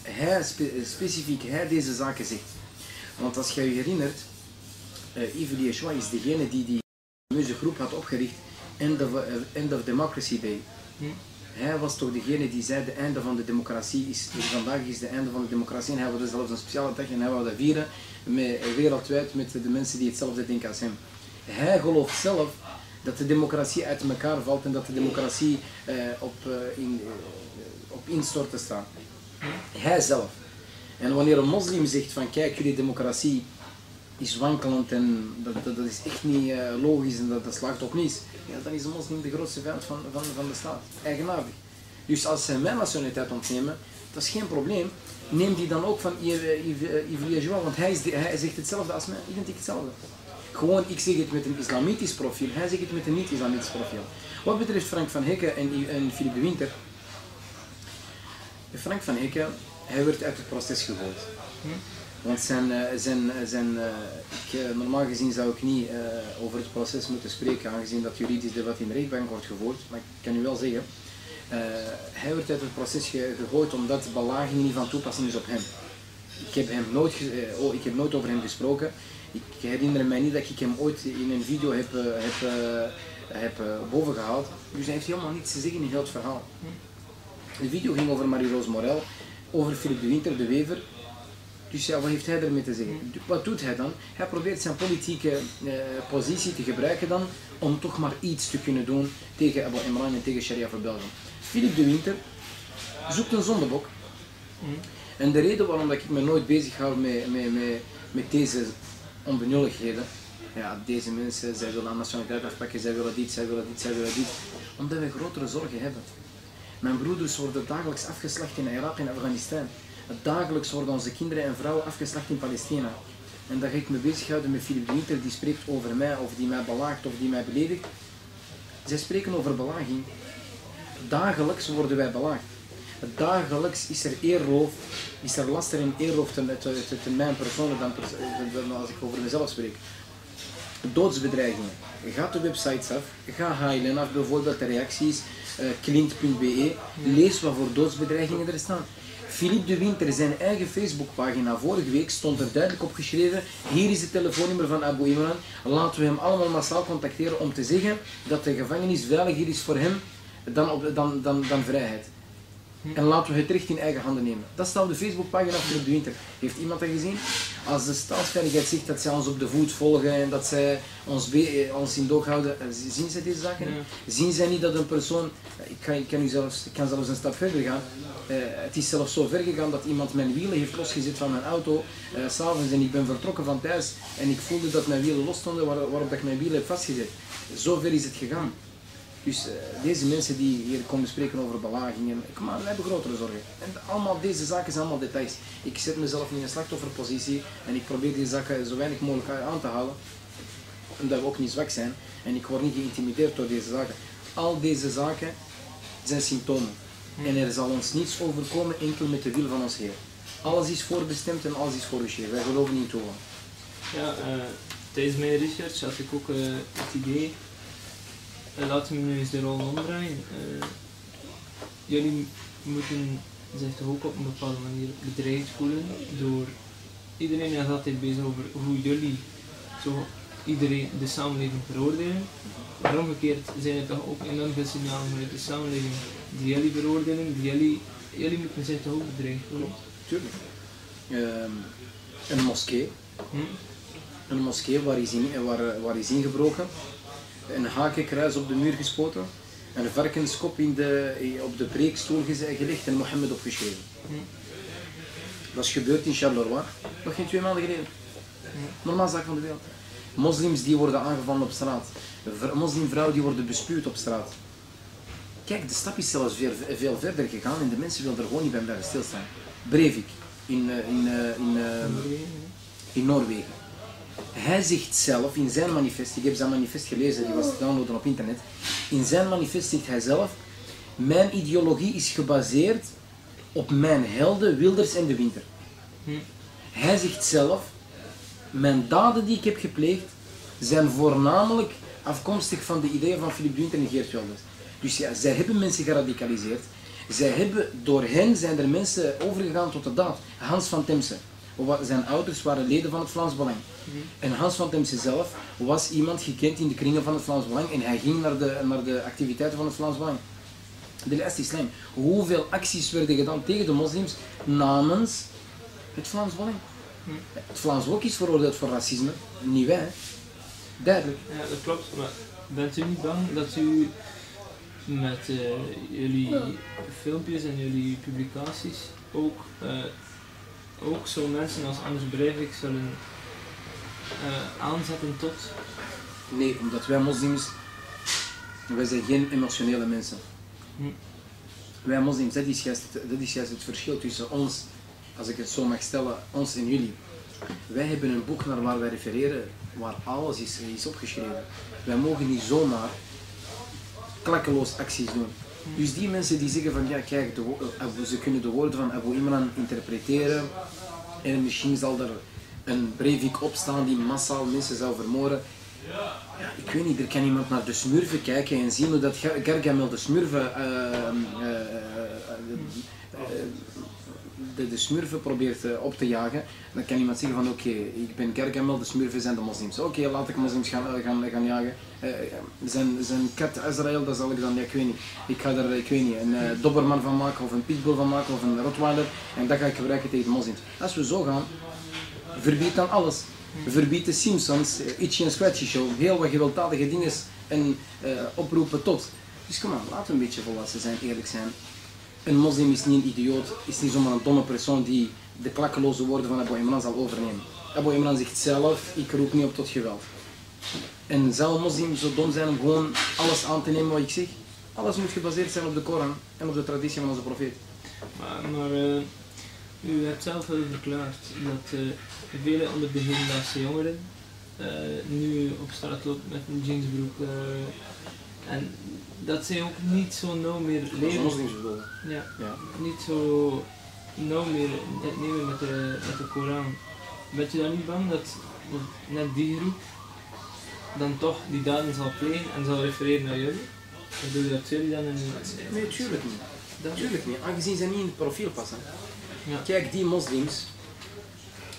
Speaker 2: hij spe, specifiek hij deze zaken zegt. Want als je je herinnert, Yves Liéchois is degene die die fameuze groep had opgericht, End of, End of Democracy Day. Hm. Hij was toch degene die zei de einde van de democratie is, dus vandaag is de einde van de democratie en hij wilde zelfs een speciale dag en hij wilde vieren met, wereldwijd met de mensen die hetzelfde denken als hem. Hij gelooft zelf dat de democratie uit elkaar valt en dat de democratie uh, op, uh, in, uh, op instorten staat. Hij zelf. En wanneer een moslim zegt van kijk jullie democratie is wankelend en dat, dat, is echt niet logisch en dat, dat slaagt op niets, ja, dan is de moslim de grootste vijand van, van, van de staat. Eigenaardig. Dus als ze mijn nationaliteit ontnemen, dat is geen probleem. Neem die dan ook van Yves Liégeois, want hij, is hij zegt hetzelfde als mij, identiek hetzelfde. Gewoon, ik zeg het met een islamitisch profiel, hij zegt het met een niet-islamitisch profiel. Wat betreft Frank van Hekken en, en Philippe de Winter, Frank van Hekken, hij werd uit het proces gegooid. Hm? Want zijn, zijn, zijn, ik, normaal gezien zou ik niet over het proces moeten spreken, aangezien dat juridisch debat in de rechtbank wordt gevoerd. Maar ik kan u wel zeggen, hij werd uit het proces ge gegooid omdat belaging niet van toepassing is op hem. Ik heb, hem nooit, oh, ik heb nooit over hem gesproken. Ik herinner mij niet dat ik hem ooit in een video heb, heb, heb bovengehaald. Dus hij heeft helemaal niets te zeggen in heel het verhaal. De video ging over Marie-Rose Morel, over Philippe de Winter, de wever. Dus ja, wat heeft hij ermee te zeggen? Wat doet hij dan? Hij probeert zijn politieke uh, positie te gebruiken dan om toch maar iets te kunnen doen tegen Abu Imran en tegen Sharia voor België. Philippe de Winter zoekt een zondebok. Mm. En de reden waarom dat ik me nooit bezig hou met, met, met, met deze onbenulligheden, ja, deze mensen, zij willen nationaliteit afpakken, zij willen dit, zij willen dit, zij willen dit, omdat wij grotere zorgen hebben. Mijn broeders worden dagelijks afgeslacht in Irak en Afghanistan. Dagelijks worden onze kinderen en vrouwen afgeslacht in Palestina. En dan ga ik me bezighouden met Philippe de Winter, die spreekt over mij, of die mij belaagt, of die mij beledigt. Zij spreken over belaging. Dagelijks worden wij belaagd. Dagelijks is er eerroof, is er laster en eerroof ten, ten, ten mijn persoon dan, dan als ik over mezelf spreek. Doodsbedreigingen. Ga de websites af, ga HLN af, bijvoorbeeld de reacties, uh, klint.be, lees wat voor doodsbedreigingen er staan. Philippe de Winter, zijn eigen Facebookpagina, vorige week stond er duidelijk op geschreven, hier is het telefoonnummer van Abu Imran, laten we hem allemaal massaal contacteren om te zeggen dat de gevangenis veiliger is voor hem dan, op, dan, dan, dan vrijheid. En laten we het recht in eigen handen nemen. Dat staat op de Facebookpagina van de Winter. Heeft iemand dat gezien? Als de staatsveiligheid zegt dat zij ons op de voet volgen en dat zij ons, eh, ons in doog houden, eh, zien zij deze zaken?
Speaker 1: Ja.
Speaker 2: Zien zij niet dat een persoon, ik kan, ik kan, u zelfs, ik kan zelfs een stap verder gaan, Eh, het is zelfs zo ver gegaan dat iemand mijn wielen heeft losgezet van mijn auto, eh, s s'avonds en ik ben vertrokken van thuis en ik voelde dat mijn wielen los stonden waar, waarop dat ik mijn wielen heb vastgezet. Zo ver is het gegaan. Dus eh, deze mensen die hier komen spreken over belagingen, maar, we hebben grotere zorgen. En allemaal deze zaken zijn allemaal details. Ik zet mezelf in een slachtofferpositie en ik probeer die zaken zo weinig mogelijk aan te halen, omdat we ook niet zwak zijn. En ik word niet geïntimideerd door deze zaken. Al deze zaken zijn symptomen. En er zal ons niets overkomen enkel met de wil van ons Heer. Alles is voorbestemd en alles is voorgeschreven. Wij geloven in toeval.
Speaker 1: Ja, eh, tijdens mijn research had ik ook eh, het idee, laten we nu eens de rol omdraaien. Eh, jullie moeten zich toch ook op een bepaalde manier bedreigd voelen door iedereen is altijd bezig over hoe jullie zo iedereen de samenleving veroordelen. Maar omgekeerd zijn er toch ook enorm veel signalen vanuit de samenleving die jullie veroordelen, die jullie, jullie moeten zich toch ook bedreigd voelen.
Speaker 2: Tuurlijk. Ehm, een moskee.
Speaker 1: Hm?
Speaker 2: Een moskee waar is, in, waar, waar is ingebroken. Een hakenkruis op de muur gespoten. Een varkenskop in de, op de preekstoel gelegd en Mohammed opgeschreven.
Speaker 1: Hm?
Speaker 2: Dat is gebeurd in Charleroi, nog geen twee maanden geleden. Normaal zaak van de wereld. Moslims die worden aangevallen op straat. Moslimvrouwen die worden bespuwd op straat. Kijk, de stap is zelfs veel, veel verder gegaan en de mensen willen er gewoon niet bij blijven stilstaan. Breivik in, eh, in, eh, in, eh, in Noorwegen. Hij zegt zelf in zijn manifest, ik heb zijn manifest gelezen, die was te downloaden op internet. In zijn manifest zegt hij zelf, mijn ideologie is gebaseerd op mijn helden Wilders en de Winter.
Speaker 1: Hm?
Speaker 2: Hij zegt zelf, mijn daden die ik heb gepleegd zijn voornamelijk afkomstig van de ideeën van Philip de Winter en Geert Wilders. Dus ja, zij hebben mensen geradicaliseerd. Zij hebben, door hen zijn er mensen overgegaan tot de daad. Hans van Temse, zijn ouders waren leden van het Vlaams Belang. En Hans van Temse zelf was iemand gekend in de kringen van het Vlaams Belang en hij ging naar de, naar de activiteiten van het Vlaams Belang. De lijst islam. Hoeveel acties werden gedaan tegen de moslims namens het Vlaams Belang? Het Vlaams Blok is veroordeeld voor racisme, niet wij. hè. Duidelijk.
Speaker 1: Ja, dat klopt. Maar bent u niet bang dat u met eh, jullie filmpjes en jullie publicaties ook, eh, ook zo mensen als Anders Breivik zullen eh, aanzetten tot...
Speaker 2: Nee, omdat wij moslims, wij zijn geen emotionele mensen.
Speaker 1: Hm.
Speaker 2: Wij moslims, dat is, juist, dat is juist het verschil tussen ons, als ik het zo mag stellen, ons en jullie. Wij hebben een boek naar waar wij refereren, waar alles is, is opgeschreven. Wij mogen niet zomaar klakkeloos acties doen. Dus die mensen die zeggen van ja kijk, eh, ze kunnen de woorden van Abu Imran interpreteren en misschien zal er een Breivik opstaan die massaal mensen zou vermoorden. Ja, ik weet niet, er kan iemand naar de smurfen kijken en zien hoe dat Ga- Gargamel de smurfen, eh, eh, eh, eh, de, de smurfen probeert eh, op te jagen. Dan kan iemand zeggen van oké, ik ben Gargamel, de smurfen zijn de moslims. Oké, laat ik moslims gaan, eh, gaan, gaan jagen. Eh, zijn, kat Israël, dat zal ik dan, ja, ik weet niet. Ik ga er, ik weet niet, een dobberman van maken of een pitbull van maken of een rottweiler. En dat ga ik gebruiken tegen de moslims. Als we zo gaan, verbied dan alles. Verbied de Simpsons, Itchy en Scratchy Show, heel wat gewelddadige dingen en oproepen tot. Dus kom aan, laten we een beetje volwassen zijn, eerlijk zijn. Een moslim is niet een idioot, is niet zomaar een domme persoon die de klakkeloze woorden van Abu Imran zal overnemen. Abu Imran zegt zelf, ik roep niet op tot geweld. En zou een moslim zo dom zijn om gewoon alles aan te nemen wat ik zeg? Alles moet gebaseerd zijn op de Koran en op de traditie van onze profeet.
Speaker 1: Maar, eh, u hebt zelf verklaard dat eh, vele onder de hedendaagse jongeren eh, nu op straat lopen met een jeansbroek. En dat zij ook niet zo nauw meer
Speaker 2: Als
Speaker 1: leven. Ja,
Speaker 2: Ja.
Speaker 1: niet zo nauw meer het nemen met de, met de Koran. Bent u dan niet bang dat net die groep dan toch die daden zal plegen en zal refereren naar jullie? Bedoel je dat jullie dan een...
Speaker 2: Nee, tuurlijk niet. Natuurlijk niet, aangezien ze niet in het profiel passen.
Speaker 1: Ja.
Speaker 2: Kijk, die moslims,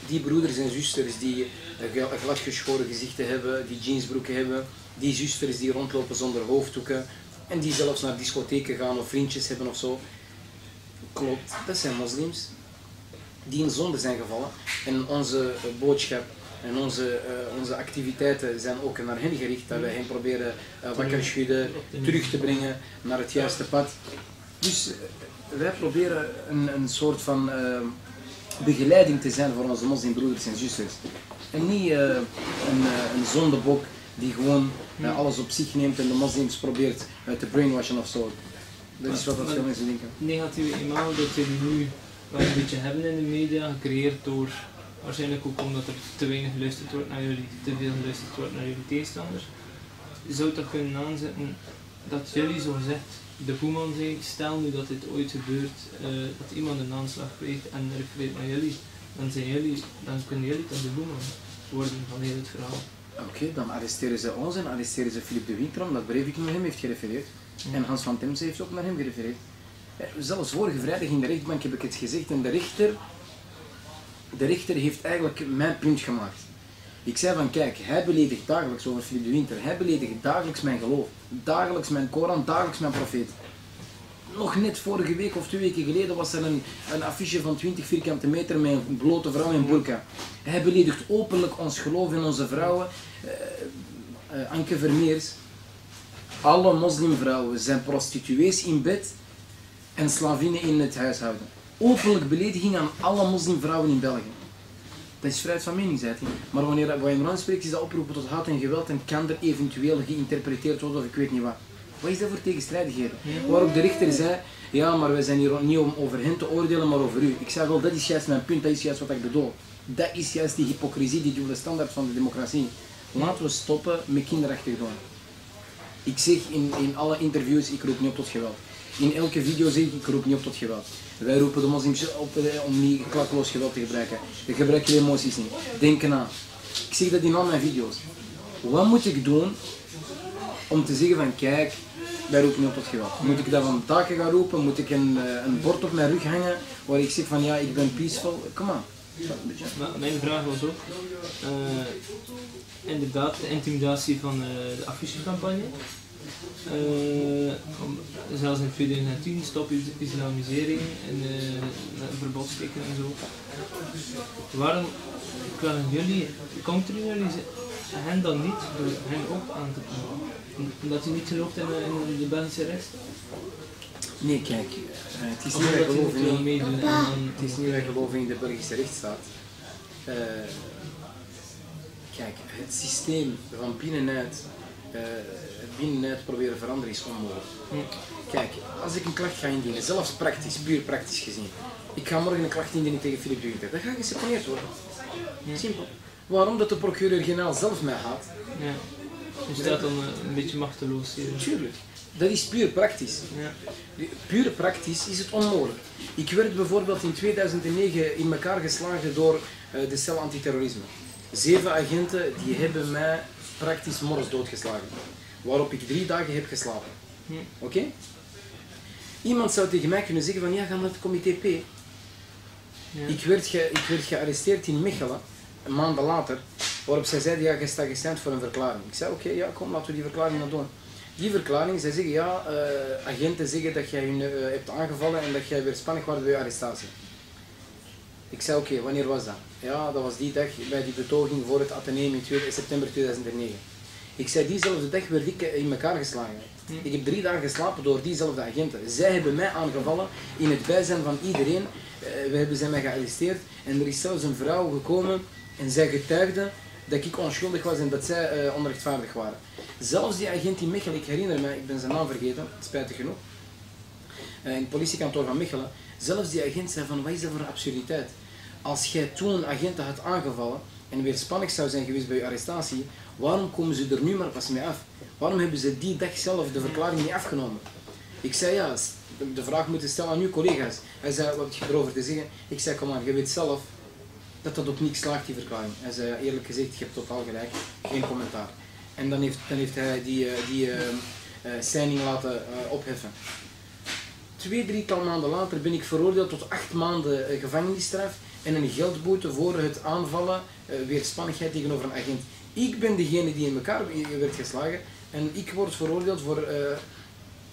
Speaker 2: die broeders en zusters die een gladgeschoren gezichten hebben, die jeansbroeken hebben, die zusters die rondlopen zonder hoofddoeken en die zelfs naar discotheken gaan of vriendjes hebben of zo. Klopt, dat zijn moslims die in zonde zijn gevallen. En onze boodschap en onze, uh, onze activiteiten zijn ook naar hen gericht, dat wij hen proberen uh, wakker schudden, terug te brengen naar het juiste pad. Dus uh, wij proberen een, een soort van begeleiding te zijn voor onze moslimbroeders en zusters. En niet een, een zondebok die gewoon alles op zich neemt en de moslims probeert te brainwashen of zo. Dat is wat veel mensen denken.
Speaker 1: Negatieve imago dat jullie nu wel een beetje hebben in de media, gecreëerd door waarschijnlijk ook omdat er te weinig geluisterd wordt naar jullie, te veel geluisterd wordt naar jullie tegenstanders. Je zou toch kunnen aanzetten dat jullie zo gezegd de boeman zijn, stel nu dat dit ooit gebeurt, uh, dat iemand een aanslag pleegt en refereert naar jullie, dan zijn jullie, dan kunnen jullie toch de boeman worden van heel het verhaal.
Speaker 2: Oké, dan arresteren ze ons en arresteren ze Philippe de Winter omdat Breivik naar hem heeft gerefereerd. En Hans van Temse heeft ook naar hem gerefereerd. Zelfs vorige vrijdag in de rechtbank heb ik het gezegd en de rechter, de rechter heeft eigenlijk mijn punt gemaakt. Ik zei van kijk, hij beledigt dagelijks over Philippe de Winter, hij beledigt dagelijks mijn geloof, dagelijks mijn Koran, dagelijks mijn profeet. Nog net vorige week of twee weken geleden was er een, een affiche van 20 vierkante meter met een blote vrouw in burka. Hij beledigt openlijk ons geloof en onze vrouwen. Uh, uh, Anke Vermeers, alle moslimvrouwen zijn prostituees in bed en slavinnen in het huishouden. Openlijk belediging aan alle moslimvrouwen in België. Dat is vrijheid van meningsuiting. Maar wanneer Imran spreekt, is dat oproepen tot haat en geweld en kan er eventueel geïnterpreteerd worden of ik weet niet wat. Wat is dat voor tegenstrijdigheden? Waarop de rechter zei, ja, maar wij zijn hier niet om over hen te oordelen, maar over u. Ik zei wel, dat is juist mijn punt, dat is juist wat ik bedoel. Dat is juist die hypocrisie, die dubbele standaard van de democratie. Laten we stoppen met kinderachtig doen. Ik zeg in, in alle interviews, ik roep niet op tot geweld. In elke video zeg ik, ik roep niet op tot geweld. Wij roepen de moslims op om niet klakkeloos geweld te gebruiken. We gebruiken je emoties niet. Denk na. Ik zeg dat in al mijn video's. Wat moet ik doen om te zeggen van kijk, wij roepen op tot geweld. Moet ik dat van taken gaan roepen? Moet ik een, eh, een bord op mijn rug hangen waar ik zeg van ja, ik ben peaceful? Kom maar.
Speaker 1: Mijn vraag was ook, uh, inderdaad, de intimidatie van uh, de affichecampagne. Uh, zelfs in 2010 stop islamisering en uh, en zo. Waarom kunnen jullie, counteren jullie hen dan niet door hen ook aan te pakken? Omdat u niet gelooft in, in de Belgische rest?
Speaker 2: Nee, kijk, uh, het is niet wij geloven in, het is niet wij geloven in de Belgische rechtsstaat. Uh, kijk, het systeem van binnenuit uh, binnenuit proberen veranderen is onmogelijk. Hm. Kijk, als ik een klacht ga indienen, zelfs praktisch, puur praktisch gezien, ik ga morgen een klacht indienen tegen Philippe Duurder, dan ga ik geseponeerd worden. Hm. Simpel. Waarom? Dat de procureur-generaal zelf mij haat.
Speaker 1: Ja. Je staat dan eh, een beetje machteloos hier.
Speaker 2: Tuurlijk. Dat is puur praktisch. Ja. Puur praktisch is het onmogelijk. Ik werd bijvoorbeeld in 2009 in elkaar geslagen door uh, de cel antiterrorisme. Zeven agenten die hebben mij praktisch morgens doodgeslagen. Waarop ik drie dagen heb geslapen. Oké? Iemand zou tegen mij kunnen zeggen van ja, ga naar het comité P. Ja. Ik, werd ge, ik werd gearresteerd in Mechelen, een maand later, waarop zij zeiden ja, je staat gestemd voor een verklaring. Ik zei oké, ja kom, laten we die verklaring dan doen. Die verklaring, zij zeggen ja, uh, agenten zeggen dat jij hun uh, hebt aangevallen en dat jij weer spanning was bij je arrestatie. Ik zei oké, wanneer was dat? Ja, dat was die dag bij die betoging voor het Atheneum in september 2009. Ik zei, diezelfde dag werd ik in elkaar geslagen. Hm. Ik heb drie dagen geslapen door diezelfde agenten. Zij hebben mij aangevallen in het bijzijn van iedereen. Uh, we hebben zij mij gearresteerd. En er is zelfs een vrouw gekomen en zij getuigde dat ik onschuldig was en dat zij uh, onrechtvaardig waren. Zelfs die agent in Mechelen, ik herinner me, ik ben zijn naam vergeten, spijtig genoeg, uh, in het politiekantoor van Mechelen, zelfs die agent zei van, wat is dat voor een absurditeit? Als jij toen agenten had aangevallen en weer spanning zou zijn geweest bij je arrestatie, waarom komen ze er nu maar pas mee af? Waarom hebben ze die dag zelf de verklaring niet afgenomen? Ik zei ja, de vraag moeten stellen aan uw collega's. Hij zei, wat heb je erover te zeggen? Ik zei, kom maar, je weet zelf dat dat op niks slaagt, die verklaring. Hij zei, eerlijk gezegd, je hebt totaal gelijk, geen commentaar. En dan heeft, dan heeft hij die, eh, die uh, uh, signing laten opheffen. twee, drietal maanden later ben ik veroordeeld tot acht maanden eh, gevangenisstraf en een geldboete voor het aanvallen, weerspannigheid tegenover een agent. Ik ben degene die in elkaar werd geslagen en ik word veroordeeld voor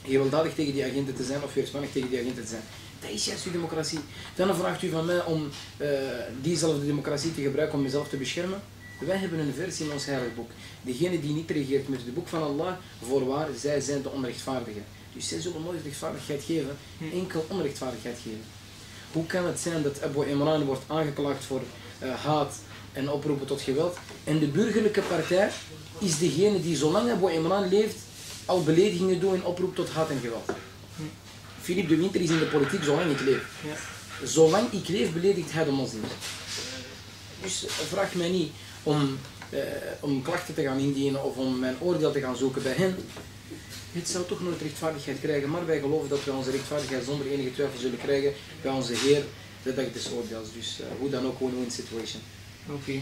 Speaker 2: gewelddadig tegen die agenten te zijn of weerspannig tegen die agenten te zijn. Dat is juist uw democratie. Dan vraagt u van mij om uh, diezelfde democratie te gebruiken om mezelf te beschermen. Wij hebben een versie in ons heilig boek. Degene die niet regeert met het boek van Allah, voorwaar, zij zijn de onrechtvaardigen. Dus zij zullen nooit rechtvaardigheid geven, enkel onrechtvaardigheid geven. Hoe kan het zijn dat Abu Imran wordt aangeklaagd voor uh, haat en oproepen tot geweld? En de burgerlijke partij is degene die zolang Abu Imran leeft, al beledigingen doet en oproept tot haat en geweld. Philippe de Winter is in de politiek zolang ik leef. Ja. Zolang ik leef beledigt hij de moslims. Dus vraag mij niet om, uh, om klachten te gaan indienen of om mijn oordeel te gaan zoeken bij hen. Het zou toch nooit rechtvaardigheid krijgen, maar wij geloven dat we onze rechtvaardigheid zonder enige twijfel zullen krijgen bij onze Heer, de dag des oordeels. Dus uh, hoe dan ook, win-win situation.
Speaker 1: Oké.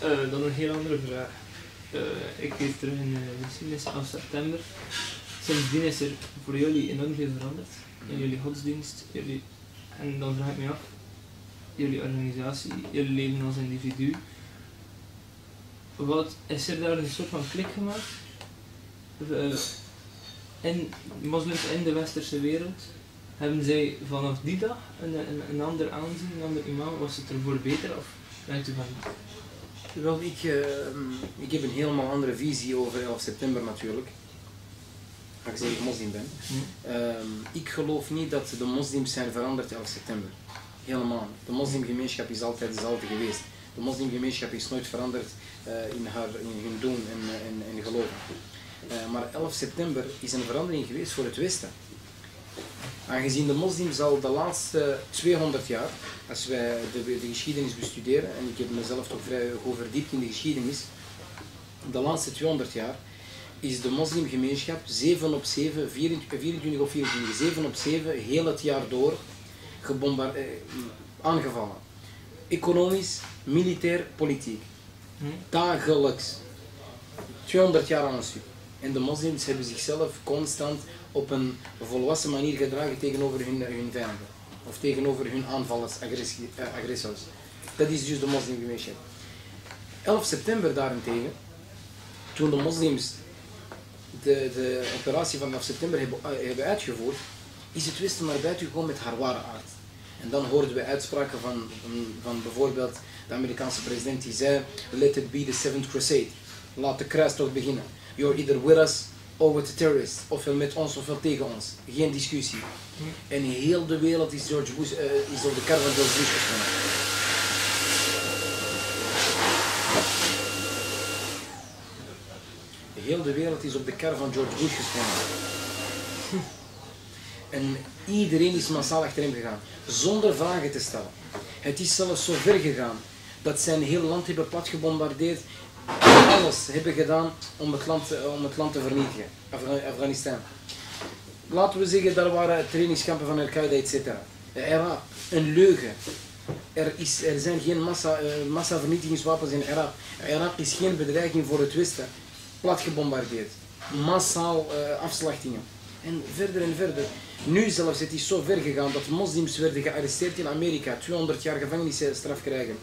Speaker 1: Okay. Uh, dan een heel andere vraag. ik geef terug in de geschiedenis af september. Sindsdien is er voor jullie enorm veel veranderd. In jullie godsdienst, jullie, en dan vraag ik me af, jullie organisatie, jullie leven als individu. Wat is er daar een soort van klik gemaakt? Uh, in moslims in de westerse wereld, hebben zij vanaf die dag een, een, een ander aanzien, een ander imam? Was het ervoor beter of denkt u van
Speaker 2: Wel, ik, uh, ik heb een helemaal andere visie over 11 september natuurlijk. Aangezien ik moslim ben. Hm. Uh, ik geloof niet dat de moslims zijn veranderd 11 september. Helemaal De moslimgemeenschap is altijd dezelfde geweest. De moslimgemeenschap is nooit veranderd uh, in, haar, in hun doen en, en, en geloven. Uh, maar 11 september is een verandering geweest voor het Westen. Aangezien de moslims al de laatste 200 jaar, als wij de, de, geschiedenis bestuderen, en ik heb mezelf toch vrij goed verdiept in de geschiedenis, de laatste 200 jaar is de moslimgemeenschap 7 op 7, 24 op 24, 7 op 7, heel het jaar door eh, aangevallen. Economisch, militair, politiek. Hm? Dagelijks. 200 jaar aan een stuk. En de moslims hebben zichzelf constant op een volwassen manier gedragen tegenover hun, hun vijanden. Of tegenover hun aanvallers, eh, agressors. Dat is dus de moslimgemeenschap. 11 september daarentegen, toen de moslims de, de operatie van 11 september hebben, uh, hebben uitgevoerd, is het Westen naar buiten gekomen met haar ware aard. En dan hoorden we uitspraken van, van, bijvoorbeeld de Amerikaanse president die zei, let it be the seventh crusade. Laat de kruistocht beginnen. You're either with us or with the terrorists. Ofwel met ons ofwel tegen ons. Geen discussie. En heel de wereld is, George Bush, uh, is op de kar van George Bush gesprongen. Heel de wereld is op de kar van George Bush gesprongen. (laughs) En iedereen is massaal achter hem gegaan, zonder vragen te stellen. Het is zelfs zo ver gegaan dat een heel land hebben plat gebombardeerd alles hebben gedaan om het land, om het land te vernietigen, Afghanistan. Laten we zeggen, daar waren trainingskampen van Al-Qaeda, etc. Irak, een leugen. Er, is, er zijn geen massa, uh, massavernietigingswapens in Irak. Irak is geen bedreiging voor het Westen. Plat gebombardeerd. Massaal uh, afslachtingen. En verder en verder. Nu zelfs, het is zo ver gegaan dat moslims werden gearresteerd in Amerika. 200 jaar gevangenisstraf krijgen.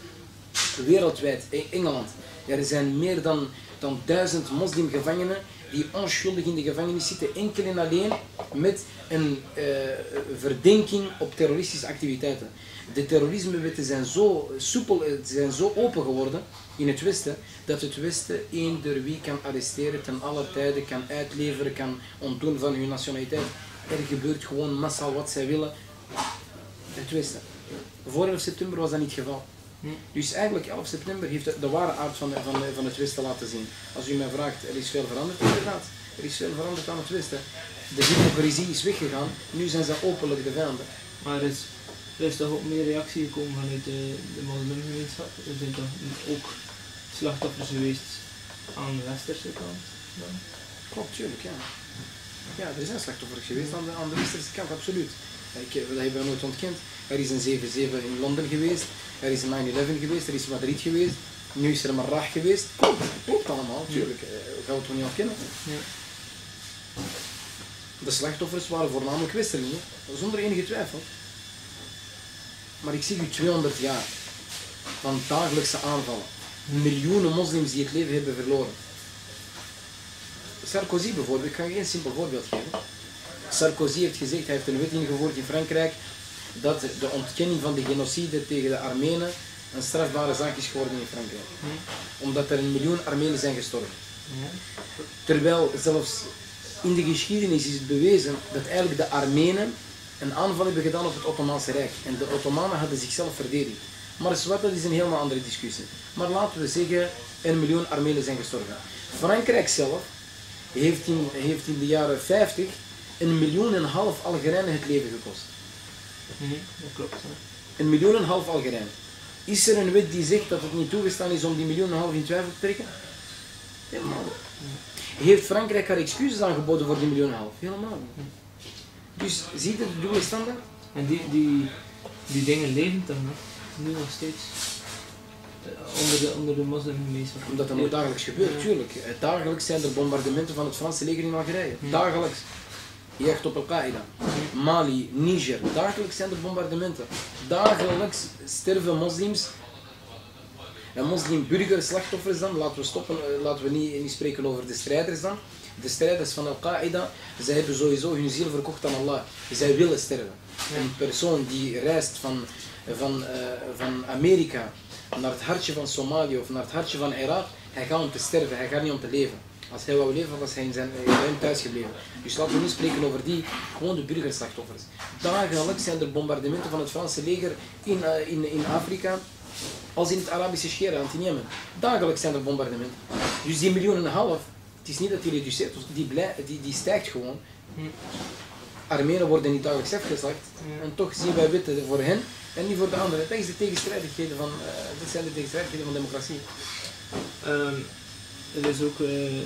Speaker 2: Wereldwijd, in Engeland. Er zijn meer dan, dan duizend moslimgevangenen die onschuldig in de gevangenis zitten, enkel en alleen met een uh, verdenking op terroristische activiteiten. De terrorismewetten zijn zo soepel, eh, zijn zo open geworden in het Westen, dat het Westen eender wie kan arresteren, ten alle tijden kan uitleveren, kan ontdoen van hun nationaliteit. Er gebeurt gewoon massaal wat zij willen. Het Westen. Voor 11 september was dat niet het geval. Dus eigenlijk 11 september heeft de, ware aard van, van, van het Westen laten zien. Als u mij vraagt, er is veel veranderd, inderdaad. Er is veel veranderd aan het Westen. De hypocrisie is weggegaan, nu zijn ze openlijk de vijanden.
Speaker 1: Maar er is, er is toch ook meer reactie gekomen vanuit de, de moslimgemeenschap? Er zijn toch ook slachtoffers geweest aan de westerse kant? Dan?
Speaker 2: Klopt, tuurlijk, ja. Ja, er zijn slachtoffers geweest aan de, aan de westerse kant, absoluut. Ik, dat hebben we nooit ontkend. Er is een 7-7 in Londen geweest, er is een 9-11 geweest, er is Madrid geweest, nu is er een Marrach geweest. Klopt, klopt allemaal, natuurlijk. Ja. Eh, gaan we het toch niet ontkennen. Ja. De slachtoffers waren voornamelijk Westerlingen, zonder enige twijfel. Maar ik zeg u 200 jaar van dagelijkse aanvallen. Miljoenen moslims die het leven hebben verloren. Sarkozy bijvoorbeeld, ik ga je een simpel voorbeeld geven. Sarkozy heeft gezegd, hij heeft een wet ingevoerd in Frankrijk, dat de ontkenning van de genocide tegen de Armenen een strafbare zaak is geworden in Frankrijk. Omdat er een miljoen Armenen zijn gestorven. Terwijl zelfs in de geschiedenis is het bewezen dat eigenlijk de Armenen een aanval hebben gedaan op het Ottomaanse Rijk. En de Ottomanen hadden zichzelf verdedigd. Maar zwart, dat is een helemaal andere discussie. Maar laten we zeggen, een miljoen Armenen zijn gestorven. Frankrijk zelf heeft in, heeft in de jaren 50 een miljoen en een half Algerijnen het leven gekost.
Speaker 1: Mhm, dat klopt. hè.
Speaker 2: Een miljoen en een half Algerijnen. Is er een wet die zegt dat het niet toegestaan is om die miljoen en een half in twijfel te trekken? Helemaal niet. Heeft Frankrijk haar excuses aangeboden voor die miljoen en een half? Helemaal niet. Dus ziet het de dubbele standaard?
Speaker 1: En die, die, die dingen leven toch nog? Nu nog steeds. Eh, Onder de, onder de moslimgemeenschap.
Speaker 2: Omdat dat nog dagelijks gebeurt,
Speaker 1: Ja.
Speaker 2: tuurlijk. Eh, Dagelijks zijn er bombardementen van het Franse leger in Algerije.
Speaker 1: Ja.
Speaker 2: Dagelijks. Jacht op Al-Qaeda. Mali, Niger. Dagelijks zijn er bombardementen. Dagelijks sterven moslims. En moslimburgerslachtoffers dan, laten we stoppen, eh, laten we niet, niet spreken over de strijders dan. De strijders van Al-Qaeda, zij hebben sowieso hun ziel verkocht aan Allah. Zij willen sterven. Een persoon die reist van, van, eh, van Amerika naar het hartje van Somalië of naar het hartje van Irak, hij gaat om te sterven, hij gaat niet om te leven. Als hij wou leven, was hij in zijn zijn thuis gebleven. Dus laten we niet spreken over die, gewoon de burgerslachtoffers. Dagelijks zijn er bombardementen van het Franse leger in, eh, in, in Afrika, als in het Arabische Schiereiland in Jemen. Dagelijks zijn er bombardementen. Dus die miljoen en een half, het is niet dat die reduceert, die, blij, die, die stijgt gewoon. Armenen worden niet dagelijks afgeslacht.
Speaker 1: Ja.
Speaker 2: En toch zien wij wetten voor hen en niet voor de anderen. Dat, is de tegenstrijdigheden van, eh, dat zijn de tegenstrijdigheden van democratie.
Speaker 1: Ehm, er is ook, eh,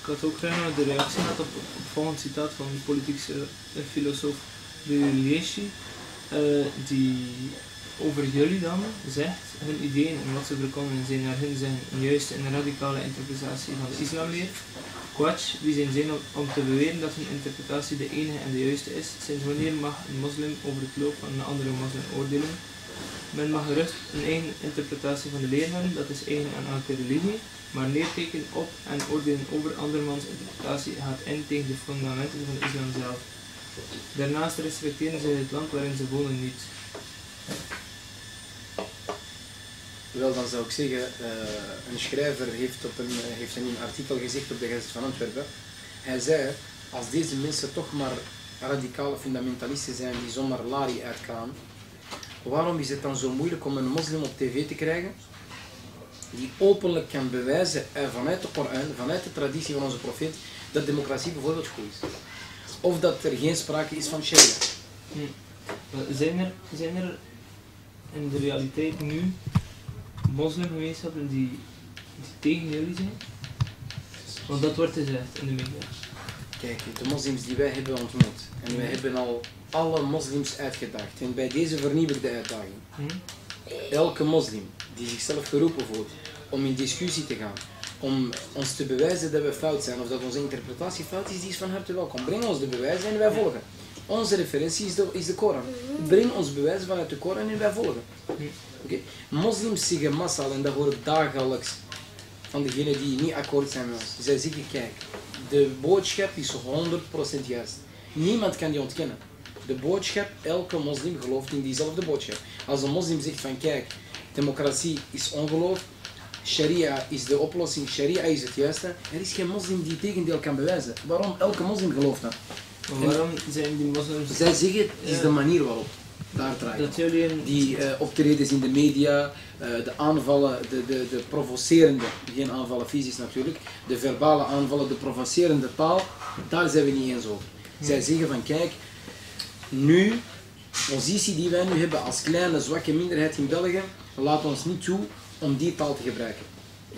Speaker 1: ik had ook graag de reactie gehad op, op het volgende citaat van de politieke eh, filosoof Berlieschi, eh die over jullie dan zegt, hun ideeën en wat ze verkondigen zijn naar hun zijn een juiste en radicale interpretatie van de islamleer. Quatsch, wie zijn zin om, te beweren dat hun interpretatie de enige en de juiste is, sinds wanneer mag een moslim over het geloof van een andere moslim oordelen? Men mag gerust een eigen interpretatie van de leer hebben, dat is eigen aan elke religie, maar neertekenen op en oordelen over andermans interpretatie gaat in tegen de fundamenten van de islam zelf. Daarnaast respecteren zij het land waarin ze wonen niet.
Speaker 2: Wel, dan zou ik zeggen, eh, een schrijver heeft, op een, heeft in een artikel gezegd op de Gazet van Antwerpen. Hij zei, als deze mensen toch maar radicale fundamentalisten zijn die zomaar lari uitkramen, waarom is het dan zo moeilijk om een moslim op tv te krijgen die openlijk kan bewijzen eh, vanuit de Koran, vanuit de traditie van onze profeet, dat democratie bijvoorbeeld goed is. Of dat er geen sprake is van sharia.
Speaker 1: Maar Zijn er, zijn er in de realiteit nu moslimgemeenschappen die, die tegen jullie zijn? Want dat wordt gezegd in de media.
Speaker 2: Kijk, de moslims die wij hebben ontmoet, en wij hebben al alle moslims uitgedaagd. En bij deze vernieuw ik de uitdaging.
Speaker 1: Hm?
Speaker 2: Elke moslim die zichzelf geroepen voelt om in discussie te gaan, om ons te bewijzen dat we fout zijn of dat onze interpretatie fout is, die is van harte welkom. Breng ons de bewijzen en wij volgen. Onze referentie is de, is de Koran. Breng ons bewijzen vanuit de Koran en wij volgen. Moslims zeggen massaal, en dat hoor ik dagelijks van degenen die niet akkoord zijn met ons. Zij zeggen, kijk, de boodschap is 100% juist. Niemand kan die ontkennen. De boodschap, elke moslim gelooft in diezelfde boodschap. Als een moslim zegt van, kijk, democratie is ongeloof, sharia is de oplossing, sharia is het juiste, er is geen moslim die het tegendeel kan bewijzen. Waarom? Elke moslim gelooft dat.
Speaker 1: Maar waarom zijn die moslims...
Speaker 2: Zij zeggen, het is de manier waarop. Daar draait
Speaker 1: Dat jullie een...
Speaker 2: die eh, optredens in de media, eh, de aanvallen, de, de, de provocerende, geen aanvallen fysisch natuurlijk, de verbale aanvallen, de provocerende taal, daar zijn we niet eens over. Zij zeggen van kijk, nu, positie die wij nu hebben als kleine, zwakke minderheid in België, laat ons niet toe om die taal te gebruiken.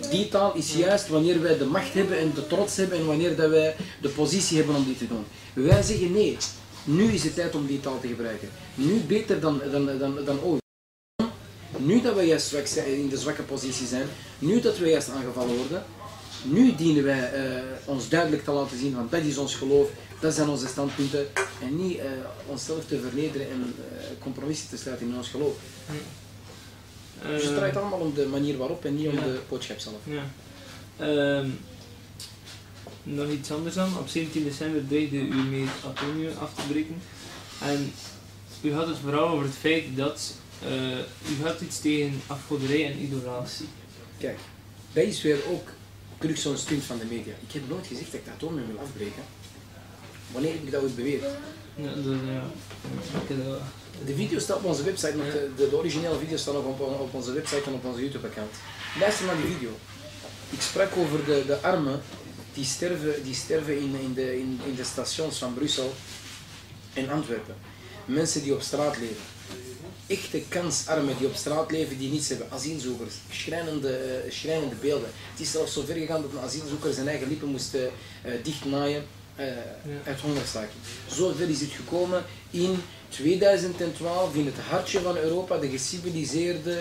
Speaker 2: Die taal is juist wanneer wij de macht hebben en de trots hebben en wanneer dat wij de positie hebben om die te doen. Wij zeggen nee, nu is het tijd om die taal te gebruiken. Nu beter dan, dan, dan, dan ooit. Nu dat we juist zwak zijn, in de zwakke positie zijn, nu dat we juist aangevallen worden, Nu dienen wij eh, ons duidelijk te laten zien, want dat is ons geloof, dat zijn onze standpunten. En niet uh, onszelf te vernederen en uh, compromissen te sluiten in ons geloof. Dus het draait allemaal om de manier waarop en niet om de boodschap zelf.
Speaker 1: Ja. Ehm, nog iets anders dan. Op 17 december dreigde u mee het atomium af te breken. En u had het vooral over het feit dat u had iets tegen afgoderij en idolatie.
Speaker 2: Kijk, dat is weer ook terug zo'n stunt van de media. Ik heb nooit gezegd dat ik dat atomium wil afbreken. Wanneer heb ik dat ooit beweerd?
Speaker 1: Ja, de, ja.
Speaker 2: De video staat op onze website, nog de, de, originele video staat nog op, op onze website en op onze YouTube-account. Luister naar die video. Ik sprak over de, de armen die sterven, die sterven in, in, de, in, in de stations van Brussel en Antwerpen. Mensen die op straat leven echte kansarmen die op straat leven, die niets hebben. Asielzoekers, schrijnende, eh, schrijnende beelden. Het is zelfs zo ver gegaan dat een asielzoeker zijn eigen lippen moest uh, dichtnaaien uh, ja. uit hongerstaking. Zo ver is het gekomen in 2012 in het hartje van Europa, de geciviliseerde,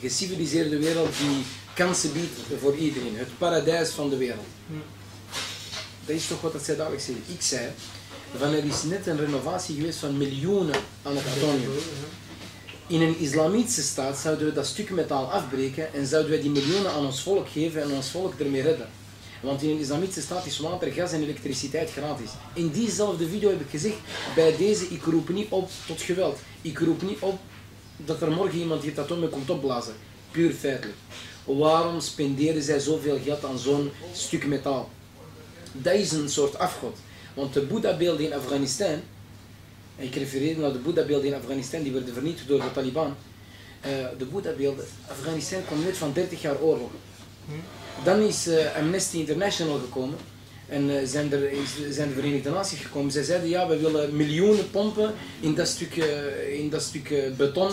Speaker 2: geciviliseerde wereld die kansen biedt voor iedereen. Het paradijs van de wereld. Dat is toch wat dat zij dadelijk zeggen. Ik zei, van er is net een renovatie geweest van miljoenen aan het atomium. In een islamitische staat zouden we dat stuk metaal afbreken en zouden we die miljoenen aan ons volk geven en ons volk ermee redden. Want in een islamitische staat is water, gas en elektriciteit gratis. In diezelfde video heb ik gezegd, bij deze, ik roep niet op tot geweld. Ik roep niet op dat er morgen iemand die atomium komt opblazen. Puur feitelijk. Waarom spenderen zij zoveel geld aan zo'n stuk metaal? Dat is een soort afgod. Want de Boeddha-beelden in Afghanistan, ik refereer naar de Boeddha-beelden in Afghanistan, die werden vernietigd door de Taliban. Uh, de Boeddha-beelden, Afghanistan komt net van 30 jaar oorlog. Dan is uh, Amnesty International gekomen en uh, zijn, er, zijn de Verenigde Naties gekomen. Zij zeiden ja, we willen miljoenen pompen in dat stuk, in dat stuk beton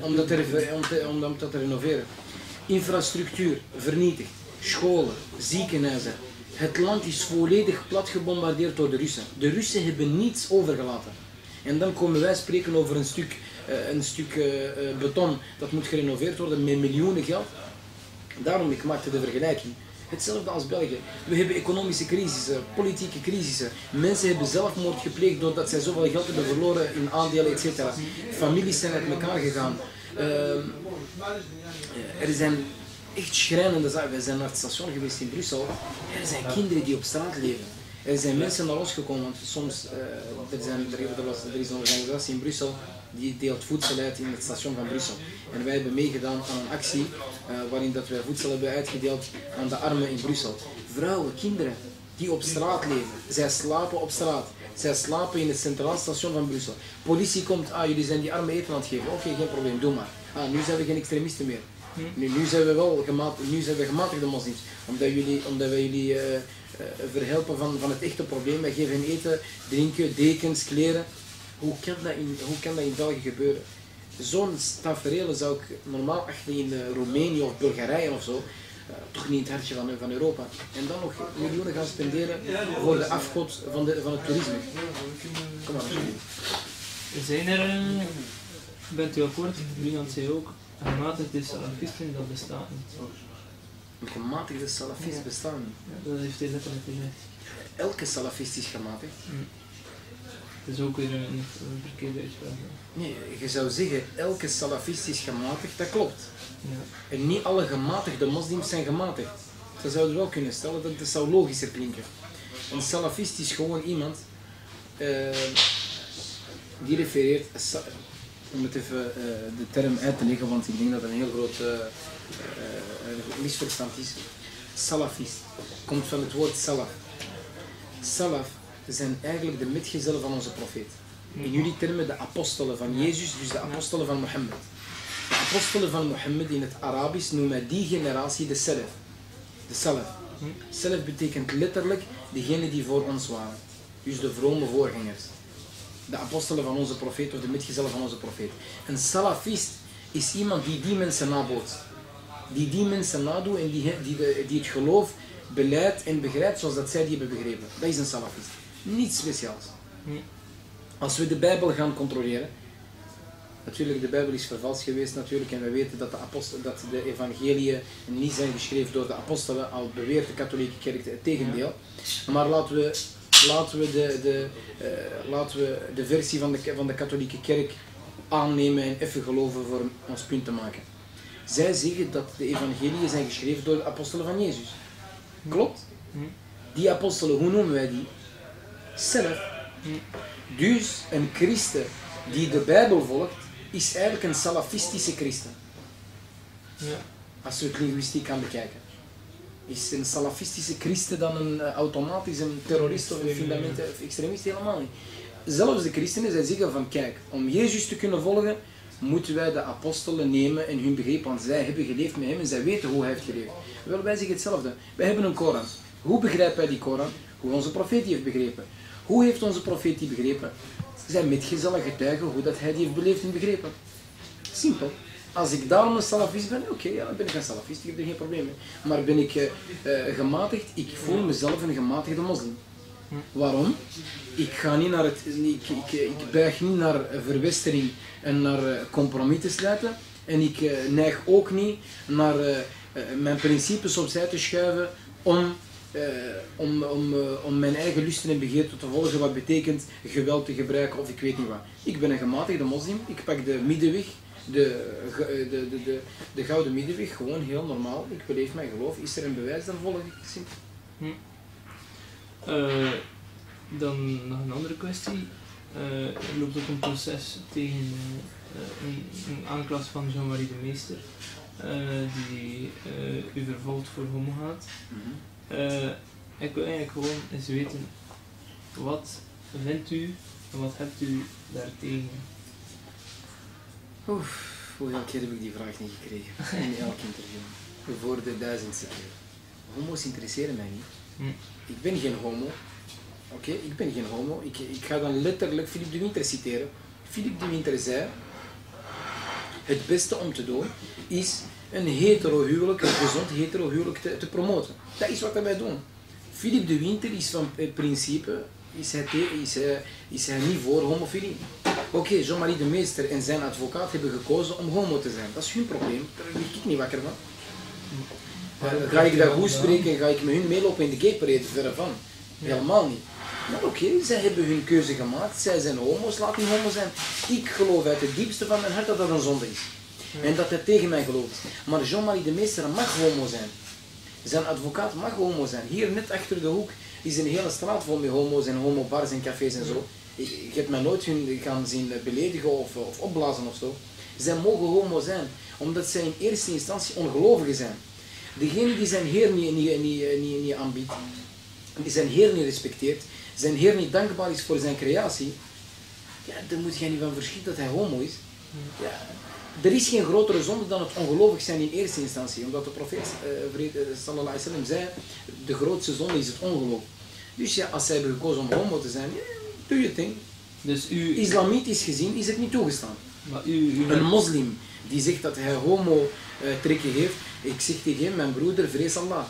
Speaker 2: om, dat te, om, om dat te renoveren. Infrastructuur vernietigd, scholen, ziekenhuizen, het land is volledig plat gebombardeerd door de Russen. De Russen hebben niets overgelaten. En dan komen wij spreken over een stuk, een stuk beton dat moet gerenoveerd worden met miljoenen geld. Daarom, ik maakte de vergelijking. Hetzelfde als België. We hebben economische crisissen, politieke crisissen. Mensen hebben zelfmoord gepleegd doordat zij zoveel geld hebben verloren in aandelen, etc. Families zijn uit elkaar gegaan. Uh, er zijn echt schrijnende zaken. We zijn naar het station geweest in Brussel. Er zijn kinderen die op straat leven. Er zijn mensen naar ons gekomen, want soms, uh, er, zijn, er, was, er is een organisatie in Brussel die deelt voedsel uit in het station van Brussel. En wij hebben meegedaan aan een actie uh, waarin dat wij voedsel hebben uitgedeeld aan de armen in Brussel. Vrouwen, kinderen die op straat leven. Zij slapen op straat. Zij slapen in het centraal station van Brussel. Politie komt, ah jullie zijn die armen eten aan het geven. Oké, geen probleem, doe maar. Ah, nu zijn we geen extremisten meer. Nu, nu zijn we wel gematigd, nu zijn we gematigde moslims, omdat, jullie, omdat wij jullie uh, uh, verhelpen van, van het echte probleem. Wij geven eten, drinken, dekens, kleren. Hoe kan dat in, hoe kan dat in België gebeuren? Zo'n tafereel zou ik normaal achter in uh, Roemenië of Bulgarije of zo, toch niet in het hartje van, van Europa. En dan nog miljoenen gaan spenderen voor de afgod van, de, van het toerisme. Kom maar,
Speaker 1: Zijn er, bent u akkoord, Brian zei ook, Gematigde salafisten, dat bestaat niet.
Speaker 2: Een gematigde salafist bestaat niet?
Speaker 1: Ja, dat heeft hij letterlijk gezegd.
Speaker 2: Elke salafist is gematigd?
Speaker 1: Mm. Dat is ook weer een, een verkeerde uitspraak.
Speaker 2: Nee, je zou zeggen, elke salafist is gematigd, dat klopt.
Speaker 1: Ja.
Speaker 2: En niet alle gematigde moslims zijn gematigd. Dat zou je wel kunnen stellen, dat, zou logischer klinken. Een salafist is gewoon iemand uh, die refereert, om het even uh, de term uit te leggen, want ik denk dat het een heel groot uh, misverstand is. Salafist komt van het woord salaf. Salaf zijn eigenlijk de metgezellen van onze profeet. In jullie termen de apostelen van Jezus, dus de apostelen van Mohammed. De apostelen van Mohammed in het Arabisch noemen die generatie de Salaf. De Salaf. Salaf betekent letterlijk degene die voor ons waren. Dus de vrome voorgangers de apostelen van onze profeet of de metgezellen van onze profeet. Een salafist is iemand die die mensen nabootst. Die die mensen nadoet en die, die, die het geloof beleidt en begrijpt zoals dat zij die hebben begrepen. Dat is een salafist. Niets speciaals. Als we de Bijbel gaan controleren, Natuurlijk, de Bijbel is vervalst geweest natuurlijk en we weten dat de, apostel, dat de evangeliën niet zijn geschreven door de apostelen, al beweert de katholieke kerk het tegendeel. Maar laten we, laten we, de, de, uh, laten we de versie van de, van de katholieke kerk aannemen en even geloven voor ons punt te maken. Zij zeggen dat de evangeliën zijn geschreven door de apostelen van Jezus. Klopt? Die apostelen, hoe noemen wij die? Zelf. Dus een christen die de Bijbel volgt, is eigenlijk een salafistische christen.
Speaker 1: Ja.
Speaker 2: Als we het linguïstiek gaan bekijken. Is een salafistische christen dan een, uh, automatisch een terrorist of een fundament of extremist? Helemaal niet. Zelfs de christenen zij zeggen van kijk, om Jezus te kunnen volgen, moeten wij de apostelen nemen en hun begrip, want zij hebben geleefd met hem en zij weten hoe hij heeft geleefd. Wel, wij zeggen hetzelfde. Wij hebben een Koran. Hoe begrijpen wij die Koran? Hoe onze profeet die heeft begrepen. Hoe heeft onze profeet die begrepen? Zijn metgezellen getuigen hoe dat hij die heeft beleefd en begrepen. Simpel. Als ik daarom een salafist ben, oké, ja, dan ben ik een salafist, ik heb er geen probleem mee. Maar ben ik uh, uh, gematigd, ik voel mezelf een gematigde moslim. Waarom? Ik ga niet naar het, ik, ik, ik buig niet naar verwestering en naar uh, compromis te sluiten. En ik neig ook niet naar mijn principes opzij te schuiven om uh, om, om, uh, om mijn eigen lusten en begeerten te volgen, wat betekent geweld te gebruiken of ik weet niet wat. Ik ben een gematigde moslim, ik pak de middenweg, de, de, de, de, de gouden middenweg, gewoon heel normaal. Ik beleef mijn geloof. Is er een bewijs, dan volg ik het
Speaker 1: hm. Dan nog een andere kwestie. er loopt ook een proces tegen een, een aanklacht van Jean-Marie de Meester, die u vervolgt voor homohaat.
Speaker 2: Mm -hmm.
Speaker 1: Uh, ik wil eigenlijk gewoon eens weten, wat vindt u en wat hebt u daartegen?
Speaker 2: Oef, hoeveel keer heb ik die vraag niet gekregen? (laughs) In elk interview. Voor de duizendste keer. Homo's interesseren mij niet.
Speaker 1: Hm.
Speaker 2: Ik ben geen homo. Oké, okay? ik ben geen homo. Ik, ik ga dan letterlijk Philippe de Winter citeren. Philippe de Winter zei, het beste om te doen is een hetero huwelijk, een gezond hetero huwelijk te, te promoten. Dat is wat wij doen. Philippe de Winter is van principe is hij, is hij, is hij niet voor homofilie. Oké, okay, Jean-Marie de Meester en zijn advocaat hebben gekozen om homo te zijn. Dat is hun probleem, daar lig ik niet wakker van. Uh, ga ik dat goed spreken, ga ik met hun meelopen in de gay parade, verre van. Helemaal niet. Maar oké, okay, zij hebben hun keuze gemaakt, zij zijn homo's, laat hun homo zijn. Ik geloof uit het diepste van mijn hart dat dat een zonde is. En dat hij tegen mij gelooft. Maar Jean-Marie de Meester mag homo zijn. Zijn advocaat mag homo zijn. Hier net achter de hoek is een hele straat vol met homo's en homobars en cafés en zo. Ik heb mij nooit hun gaan zien beledigen of, of opblazen of zo. Zij mogen homo zijn, omdat zij in eerste instantie ongelovigen zijn. Degene die zijn Heer niet, niet, niet, niet, niet aanbiedt, die zijn Heer niet respecteert, zijn Heer niet dankbaar is voor zijn creatie, ja, dan moet jij niet van verschieten dat hij homo is. Ja, er is geen grotere zonde dan het ongelovig zijn in eerste instantie. Omdat de profeet uh, sallallahu alaihi wasallam zei, de grootste zonde is het ongeloof. Dus ja, als zij hebben gekozen om homo te zijn, doe je ding.
Speaker 1: Dus u...
Speaker 2: Islamitisch gezien is het niet toegestaan.
Speaker 1: Maar u, u
Speaker 2: Een moslim die zegt dat hij homo uh, trekken heeft, ik zeg tegen hem, mijn broeder, vrees Allah.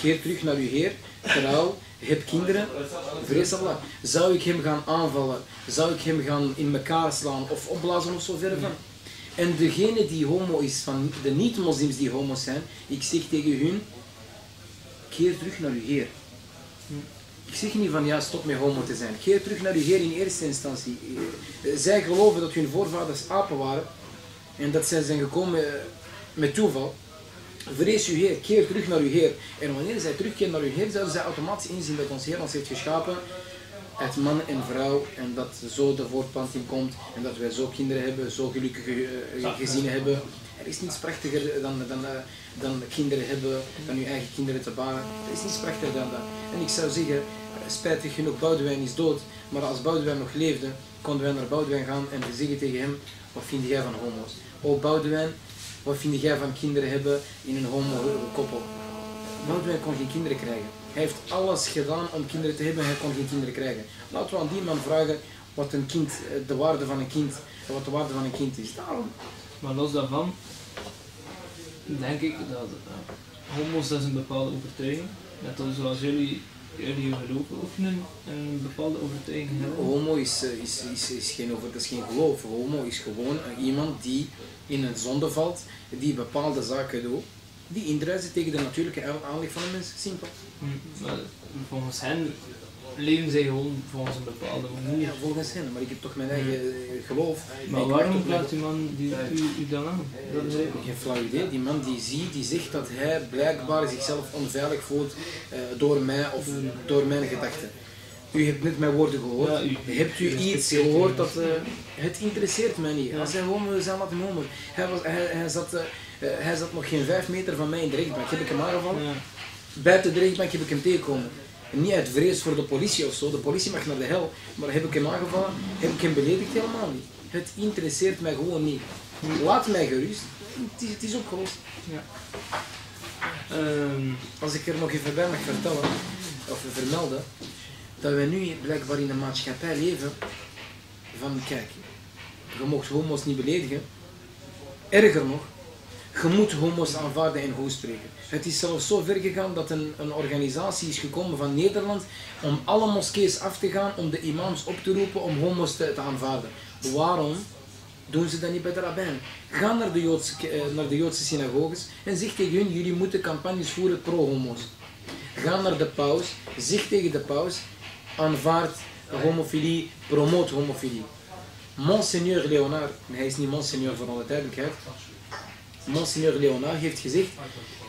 Speaker 2: Keer terug naar uw Heer, trouw, heb kinderen, vrees Allah. Zou ik hem gaan aanvallen? Zou ik hem gaan in elkaar slaan of opblazen of zo verder van? En degene die homo is, van de niet-moslims die homo's zijn, ik zeg tegen hun, keer terug naar uw Heer. Ik zeg niet van ja, stop met homo te zijn. Keer terug naar uw Heer in eerste instantie. Zij geloven dat hun voorvaders apen waren en dat zij zijn gekomen met toeval. Vrees uw Heer, keer terug naar uw Heer. En wanneer zij terugkeren naar uw Heer, zouden zij automatisch inzien dat ons Heer ons heeft geschapen uit man en vrouw en dat zo de voortplanting komt en dat wij zo kinderen hebben, zo gelukkige uh, gezinnen hebben. Er is niets prachtiger dan, dan, uh, dan kinderen hebben, dan uw eigen kinderen te baren. Er is niets prachtiger dan dat. En ik zou zeggen, spijtig genoeg, Boudewijn is dood, maar als Boudewijn nog leefde, konden wij naar Boudewijn gaan en zeggen tegen hem, wat vind jij van homo's? O Boudewijn, wat vind jij van kinderen hebben in een homo-koppel? Boudewijn kon geen kinderen krijgen. Hij heeft alles gedaan om kinderen te hebben, hij kon geen kinderen krijgen. Laten we aan die man vragen wat een kind, de waarde van een kind, wat de waarde van een kind is. Daarom.
Speaker 1: Maar los daarvan, denk ik dat uh, homo's dat is een bepaalde overtuiging. Net zoals jullie jullie geloof oefenen en een bepaalde overtuiging hebben?
Speaker 2: Homo is, eh, is, is, is, geen, over, dat is geen geloof. Homo is gewoon eh, iemand die in een zonde valt, die bepaalde zaken doet, die indruisen tegen de natuurlijke aanleg van een mens. Simpel.
Speaker 1: Hm, Maar volgens hen leven zij gewoon volgens een bepaalde manier.
Speaker 2: Ja, volgens hen, maar ik heb toch mijn eigen eh, geloof.
Speaker 1: Maar waarom plaatst die man die, u, dan aan? Dat ik.
Speaker 2: Geen flauw idee. Die man die ziet, die zegt dat hij blijkbaar zichzelf onveilig voelt eh, door mij of door mijn gedachten. U hebt net mijn woorden gehoord.
Speaker 1: Ja, u-
Speaker 2: hebt u iets gehoord dat... eh, het interesseert mij niet. Als hij is, dan laat hem homo. Hij, was, hij, hij, zat, eh, eh, hij zat nog geen vijf meter van mij in de rechtbank. Heb ik hem aangevallen?
Speaker 1: Ja.
Speaker 2: Buiten de rechtbank heb ik hem tegengekomen. Niet uit vrees voor de politie of zo. De politie mag naar de hel. Maar heb ik hem aangevallen? Heb ik hem beledigd? Helemaal niet. Het interesseert mij gewoon niet. Laat mij gerust. Het is, het is opgelost.
Speaker 1: Ja. Ehm,
Speaker 2: Als ik er nog even bij mag vertellen, of vermelden, dat wij nu blijkbaar in een maatschappij leven van, kijk, je mocht homo's niet beledigen. Erger nog, je moet homo's aanvaarden en goed spreken. Het is zelfs zo ver gegaan dat een, een organisatie is gekomen van Nederland om alle moskees af te gaan, om de imams op te roepen om homo's te, aanvaarden. Waarom doen ze dat niet bij de rabbijn? Ga naar de, Joodse, eh, naar de Joodse synagoges en zeg tegen hun, jullie moeten campagnes voeren pro-homo's. Ga naar de paus, zeg tegen de paus, aanvaard homofilie, promoot homofilie. Monseigneur Leonard, hij is niet monseigneur voor alle duidelijkheid, Monseigneur Leonard heeft gezegd,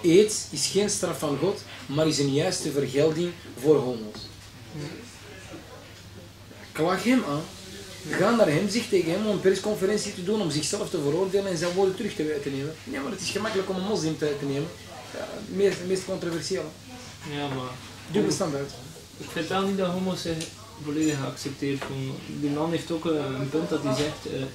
Speaker 2: aids is geen straf van God, maar is een juiste vergelding voor homo's. Klag hem aan. Ga naar hem, zeg tegen hem om een persconferentie te doen, om zichzelf te veroordelen en zijn woorden terug te, te nemen. Ja, maar het is gemakkelijk om een moslim te, te nemen. Ja, meest, meest controversiële.
Speaker 1: ja, maar
Speaker 2: Dubbele standaard.
Speaker 1: ik wel niet dat homo's zich volledig geaccepteerd. Die man heeft ook een, een punt dat hij zegt, eh, eh,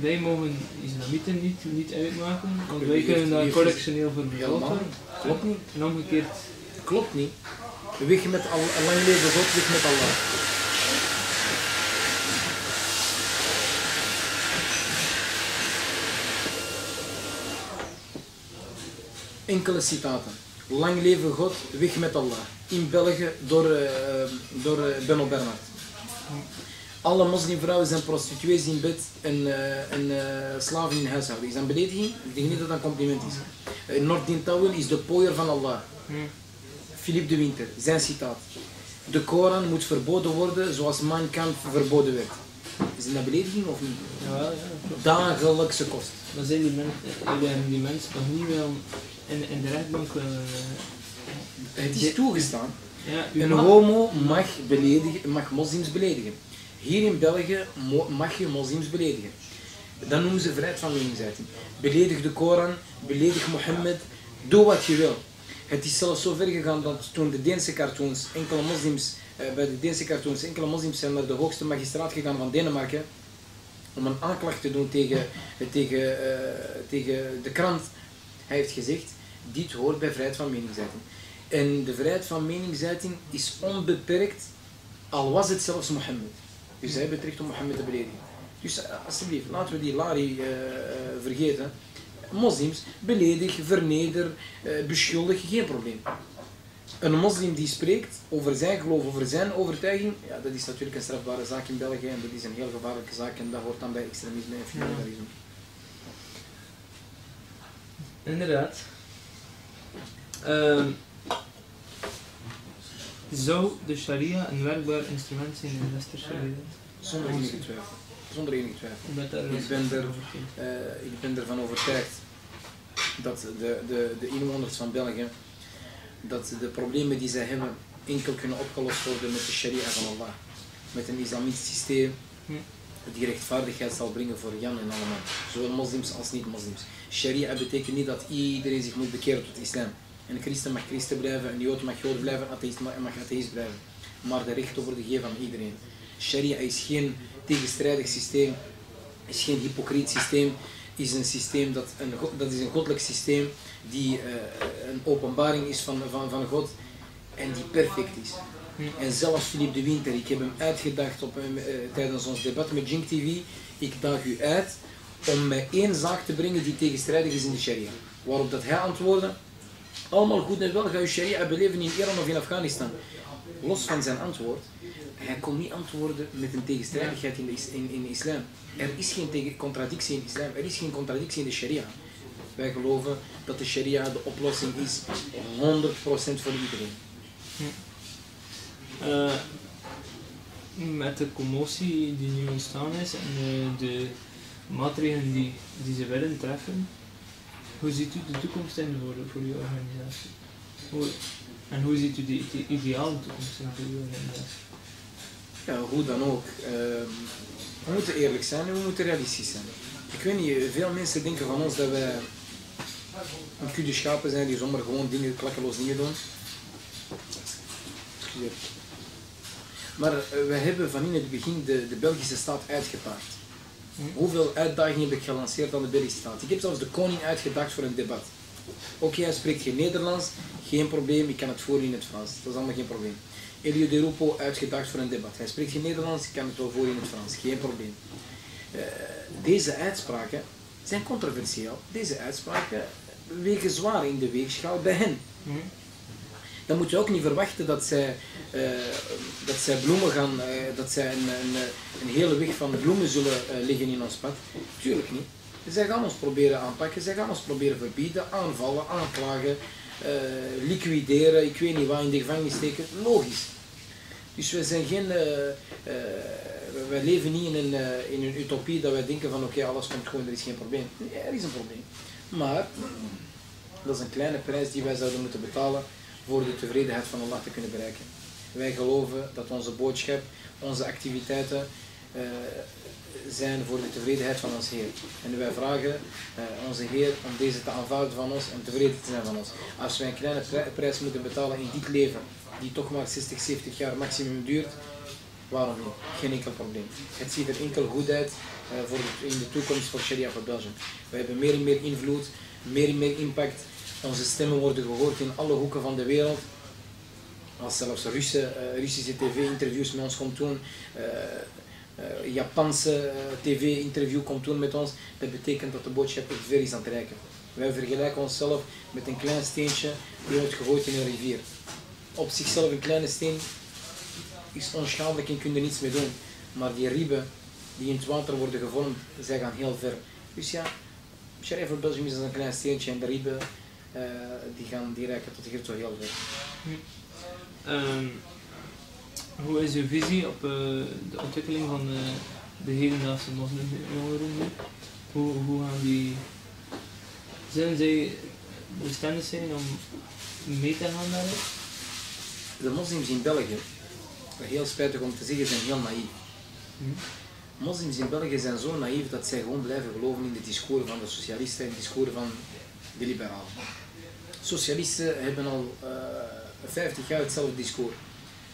Speaker 1: wij mogen islamieten niet, niet uitmaken, want wij kunnen daar correctioneel voor worden.
Speaker 2: Klopt niet.
Speaker 1: En omgekeerd,
Speaker 2: Klopt niet. Weg met al, lang leven God, weg met Allah. Enkele citaten. Lang leven God, weg met Allah. In België door, eh, door eh, Benno Bernhard. Alle moslimvrouwen zijn prostituees in bed en, eh, en eh, slaven in huishouden. Is dat een belediging? Ik denk niet dat dat een compliment is. Uh, Nordin Tawil is de pooier van Allah.
Speaker 1: hm,
Speaker 2: Philippe de Winter, zijn citaat. De Koran moet verboden worden zoals Mein Kampf verboden werd. Is dat een belediging of niet?
Speaker 1: ja, klopt.
Speaker 2: Dagelijkse kost.
Speaker 1: Maar zijn die, men, die mensen nog niet wel in, in de rechtbank
Speaker 2: Het is toegestaan.
Speaker 1: ja,
Speaker 2: Een homo mag, beledigen, mag moslims beledigen. Hier in België mag je moslims beledigen. Dat noemen ze vrijheid van meningsuiting. Beledig de Koran, beledig Mohammed, doe wat je wil. Het is zelfs zo ver gegaan dat toen de Deense cartoons, enkele moslims, eh, bij de Deense cartoons, enkele moslims zijn naar de hoogste magistraat gegaan van Denemarken om een aanklacht te doen tegen, tegen, eh, tegen de krant. Hij heeft gezegd, dit hoort bij vrijheid van meningsuiting. En de vrijheid van meningsuiting is onbeperkt, al was het zelfs Mohammed. Dus het recht om Mohammed te beledigen. Dus eh, alsjeblieft, laten we die Lari eh, eh, vergeten. Moslims, beledig, verneder, beschuldig, geen probleem. Een moslim die spreekt over zijn geloof, over zijn overtuiging, ja, dat is natuurlijk een strafbare zaak in België en dat is een heel gevaarlijke zaak en dat hoort dan bij extremisme en fundamentalisme.
Speaker 1: Inderdaad. Ehm, zou de sharia een werkbaar instrument zijn in de westerse wereld?
Speaker 2: Zonder enige twijfel. Zonder enige twijfel.
Speaker 1: Ik ben daar
Speaker 2: Ik ben er- Eh, ik ben ervan overtuigd dat de, de, de inwoners van België, dat de problemen die zij hebben enkel kunnen opgelost worden met de sharia van Allah. Met een islamitisch systeem die rechtvaardigheid zal brengen voor Jan en allemaal. Zowel moslims als niet-moslims. Sharia betekent niet dat iedereen zich moet bekeren tot islam. Een christen mag christen blijven, een jood mag jood blijven, een atheïst mag, mag atheïst blijven. Maar de rechten worden gegeven aan iedereen. Sharia is geen tegenstrijdig systeem, is geen hypocriet systeem, is een systeem dat een, dat is een goddelijk systeem die eh, een openbaring is van, van, van God en die perfect is. En zelfs Philippe de Winter, ik heb hem uitgedaagd op, een, eh, tijdens ons debat met Jink TV, ik daag u uit om mij één zaak te brengen die tegenstrijdig is in de sharia. Waarop dat hij antwoordde, allemaal goed en wel, ga je sharia beleven in Iran of in Afghanistan. Los van zijn antwoord, hij kon niet antwoorden met een tegenstrijdigheid in de, in, de islam. Er is geen tegen- contradictie in de islam, er is geen contradictie in de sharia. Wij geloven dat de sharia de oplossing is 100% voor iedereen.
Speaker 1: Eh, met de commotie die nu ontstaan is en eh, de maatregelen die, die ze willen treffen, hoe ziet u de toekomst in voor, voor uw organisatie? En hoe ziet u de, de ideale toekomst in voor uw organisatie?
Speaker 2: Ja, hoe dan ook. ehm, we moeten eerlijk zijn en we moeten realistisch zijn. Ik weet niet, veel mensen denken van ons dat wij een kudde schapen zijn die zomaar gewoon dingen, klakkeloos dingen doen. Maar eh, wij hebben van in het begin de, de Belgische staat uitgedaagd. Hoeveel uitdagingen heb ik gelanceerd aan de Belgische staat? Ik heb zelfs de koning uitgedaagd voor een debat. Oké, hij spreekt geen Nederlands, geen probleem, ik kan het voeren in het Frans. Dat is allemaal geen probleem. Elio de Rupo uitgedaagd voor een debat. Hij spreekt geen Nederlands, ik kan het wel voeren in het Frans, geen probleem. Eh, deze uitspraken zijn controversieel. Deze uitspraken wegen zwaar in de weegschaal bij hen.
Speaker 1: Hm?
Speaker 2: Dan moet je ook niet verwachten dat zij, eh, dat zij bloemen gaan, eh, dat zij een, een, hele weg van bloemen zullen eh, liggen in ons pad. Tuurlijk niet. Zij gaan ons proberen aanpakken, zij gaan ons proberen verbieden, aanvallen, aanklagen, liquideren, ik weet niet waar in de gevangenis steken. Logisch. Dus wij zijn geen, wij leven niet in een, in een utopie dat wij denken van oké, alles komt gewoon, er is geen probleem. Nee, er is een probleem. Maar dat is een kleine prijs die wij zouden moeten betalen voor de tevredenheid van Allah te kunnen bereiken. Wij geloven dat onze boodschap, onze activiteiten eh, zijn voor de tevredenheid van ons Heer. En wij vragen eh, onze Heer om deze te aanvaarden van ons en tevreden te zijn van ons. Als wij een kleine pri- prijs moeten betalen in dit leven, die toch maar 60, 70 jaar maximum duurt, waarom niet? Geen enkel probleem. Het ziet er enkel goed uit eh, voor in de toekomst voor Sharia voor Belgium. We hebben meer en meer invloed, meer en meer impact. Onze stemmen worden gehoord in alle hoeken van de wereld. Als zelfs Russen, eh, Russische tv-interviews met ons komt doen, eh, Japanse tv-interview komt doen met ons, dat betekent dat de boodschap echt ver is aan het reiken. Wij vergelijken onszelf met een klein steentje die wordt gegooid in een rivier. Op zichzelf een kleine steen is onschadelijk en kun je niets mee doen. Maar die ribben die in het water worden gevormd, zij gaan heel ver. Dus ja, voor Belgium is een klein steentje en de ribben eh, die gaan die reiken tot hier zo heel ver.
Speaker 1: Hoe is uw visie op eh, de ontwikkeling van de, de hedendaagse moslimjongeren nu? Hoe, hoe gaan die... Zijn zij bestendig zijn om mee te gaan daarin?
Speaker 2: De moslims in België, heel spijtig om te zeggen, zijn heel naïef.
Speaker 1: Hm?
Speaker 2: Moslims in België zijn zo naïef dat zij gewoon blijven geloven in de discours van de socialisten en de discours van de liberalen. Socialisten hebben al eh 50 jaar hetzelfde discours.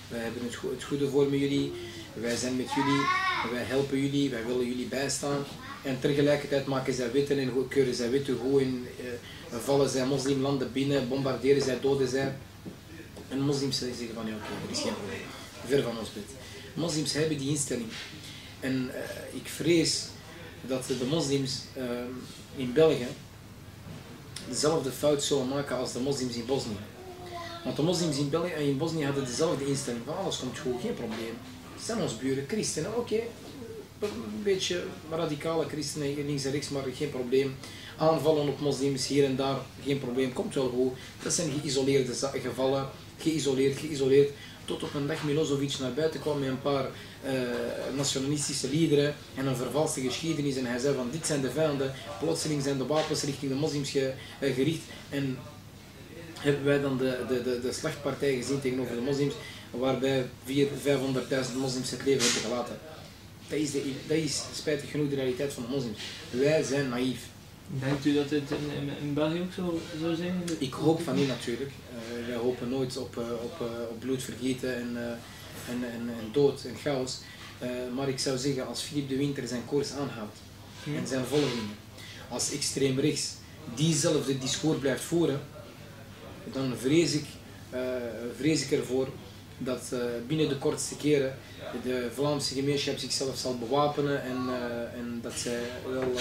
Speaker 2: Wij hebben het, go- het goede voor met jullie, wij zijn met jullie, wij helpen jullie, wij willen jullie bijstaan. En tegelijkertijd maken zij wetten en keuren zij wetten goed en eh, vallen zij moslimlanden binnen, bombarderen zij, doden zij. En moslims zeggen van ja oké, er is geen probleem. Ver van ons bed. Moslims hebben die instelling. En eh, ik vrees dat de moslims eh, in België dezelfde fout zullen maken als de moslims in Bosnië. Want de moslims in België in Bosnië hadden dezelfde instelling van alles komt goed, geen probleem. Het zijn ons buren, christenen, oké. Een beetje radicale christenen, links en rechts, maar geen probleem. Aanvallen op moslims hier en daar, geen probleem, komt wel goed. Dat zijn geïsoleerde gevallen, geïsoleerd, geïsoleerd. Tot op een dag Milosevic naar buiten kwam met een paar eh, nationalistische liederen en een vervalste geschiedenis. En hij zei van dit zijn de vijanden, plotseling zijn de wapens richting de moslims eh, gericht. En hebben wij dan de, de, de, de slachtpartij gezien tegenover de moslims, waarbij 400.000, 500.000 moslims het leven hebben gelaten. Dat is, de, dat is spijtig genoeg de realiteit van de moslims. Wij zijn naïef.
Speaker 1: Denkt u dat dit in, België ook zo zou zijn?
Speaker 2: Ik hoop van niet natuurlijk. Eh, wij hopen nooit op, eh, op, eh, op bloedvergieten en, en, en, en dood en chaos. Maar ik zou zeggen, als Philippe de Winter zijn koers aanhoudt en zijn volgelingen, als extreem rechts diezelfde discours blijft voeren, dan vrees ik, vrees ik ervoor dat binnen de kortste keren de Vlaamse gemeenschap zichzelf zal bewapenen en, en dat zij wel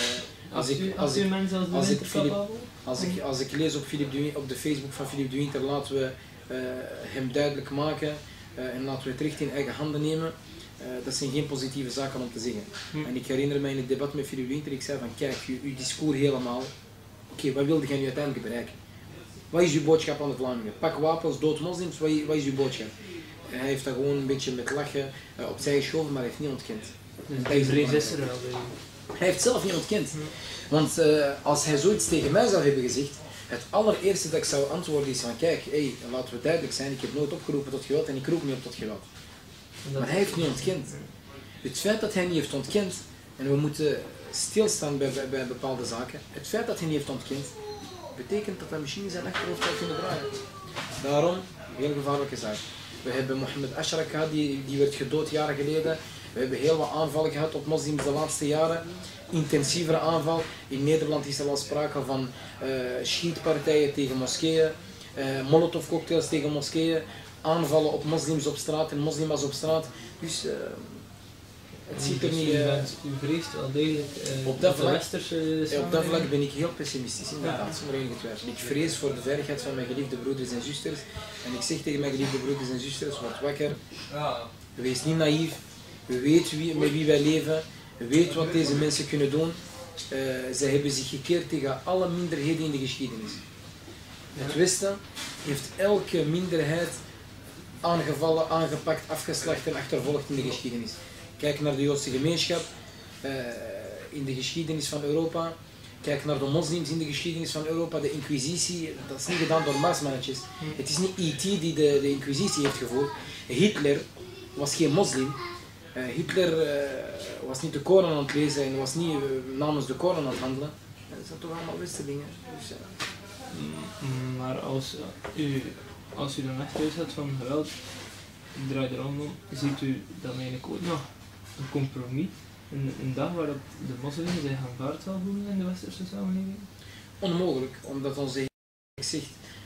Speaker 2: Als
Speaker 1: Als
Speaker 2: ik-
Speaker 1: u,
Speaker 2: als
Speaker 1: als
Speaker 2: ik-
Speaker 1: mensen als
Speaker 2: ik? Als ik, als ik lees op, Philippe de, Win- op de Facebook van Philippe de Winter, laten we eh, hem duidelijk maken eh, en laten we het recht in eigen handen nemen. eh, dat zijn geen positieve zaken om te zeggen.
Speaker 1: Hm.
Speaker 2: En ik herinner me in het debat met Philippe de Winter, ik zei van kijk, uw, uw discours helemaal, oké, wat wilde jij nu uiteindelijk bereiken? Wat is uw boodschap aan de Vlamingen? Pak wapens, dood moslims, wat is, wat is uw boodschap? En hij heeft dat gewoon een beetje met lachen opzij geschoven, maar hij heeft niet ontkend.
Speaker 1: Dus
Speaker 2: Dat
Speaker 1: die
Speaker 2: is
Speaker 1: er wel.
Speaker 2: Hij heeft zelf niet ontkend. Want eh, als hij zoiets tegen mij zou hebben gezegd, het allereerste dat ik zou antwoorden is van kijk, hey, laten we duidelijk zijn, ik heb nooit opgeroepen tot geweld en ik roep niet op tot geweld. Maar hij heeft niet ontkend. Het feit dat hij niet heeft ontkend, en we moeten stilstaan bij, bij, bij bepaalde zaken, het feit dat hij niet heeft ontkend, betekent dat hij misschien zijn achterhoofd zou kunnen draaien. Daarom, heel gevaarlijke zaak. We hebben Mohammed Ashraf gehad, die, die werd gedood jaren geleden. We hebben heel wat aanvallen gehad op moslims de laatste jaren. Intensievere aanval. In Nederland is er al sprake van eh schietpartijen tegen moskeeën, eh molotovcocktails tegen moskeeën, aanvallen op moslims op straat en moslimas op straat. Dus eh, het ziet er
Speaker 1: Dus
Speaker 2: niet...
Speaker 1: U, vreest wel degelijk
Speaker 2: op dat vlak- op dat vlak ben ik heel pessimistisch, inderdaad, zonder enige twijfel. Ik vrees voor de veiligheid van mijn geliefde broeders en zusters. En ik zeg tegen mijn geliefde broeders en zusters, word wakker, wees niet naïef, weet wie, met wie wij leven, weet wat deze mensen kunnen doen. Eh, zij hebben zich gekeerd tegen alle minderheden in de geschiedenis. Het Westen heeft elke minderheid aangevallen, aangepakt, afgeslacht en achtervolgd in de geschiedenis. Kijk naar de Joodse gemeenschap eh, in de geschiedenis van Europa. Kijk naar de moslims in de geschiedenis van Europa. De inquisitie, dat is niet gedaan door maasmannetjes. Het is niet E.T. die de, de inquisitie heeft gevoerd. Hitler was geen moslim. Eh, Hitler eh, was niet de Koran aan het lezen en was niet eh, namens de Koran aan het handelen. Dat zijn toch allemaal westerlingen. Dus,
Speaker 1: Mm, Maar als u, als u dan echt thuis had van geweld, draait er om, ziet u dan eigenlijk ook nog een compromis. Een, een dag waarop de moslims zich aanvaard zal voelen in de westerse samenleving?
Speaker 2: onmogelijk, omdat onze Heer zegt,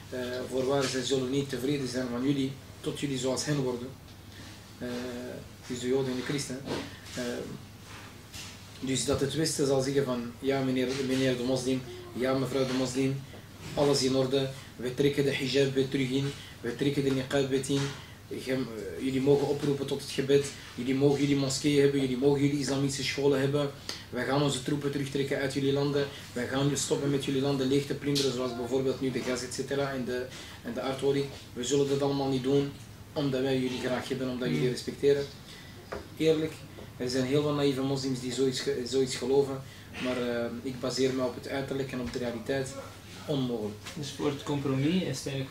Speaker 2: eh voorwaar zij zullen niet tevreden zijn van jullie, tot jullie zoals hen worden. Eh, dus de Joden en de Christen. Eh, dus dat het Westen zal zeggen van, ja meneer, meneer de moslim, ja mevrouw de moslim, alles in orde, we trekken de hijab weer terug in, we trekken de niqab weer in, eh, jullie mogen oproepen tot het gebed, jullie mogen jullie moskeeën hebben, jullie mogen jullie islamitische scholen hebben, wij gaan onze troepen terugtrekken uit jullie landen, wij gaan stoppen met jullie landen leeg te plunderen, zoals bijvoorbeeld nu de gas etc. en de, en de aardolie. We zullen dat allemaal niet doen, omdat wij jullie graag hebben, omdat jullie
Speaker 1: Mm.
Speaker 2: respecteren. Eerlijk, er zijn heel veel naïeve moslims die zoiets, zoiets geloven, maar eh, ik baseer me op het uiterlijk en op de realiteit. Onmogelijk.
Speaker 1: Dus voor het compromis is het eigenlijk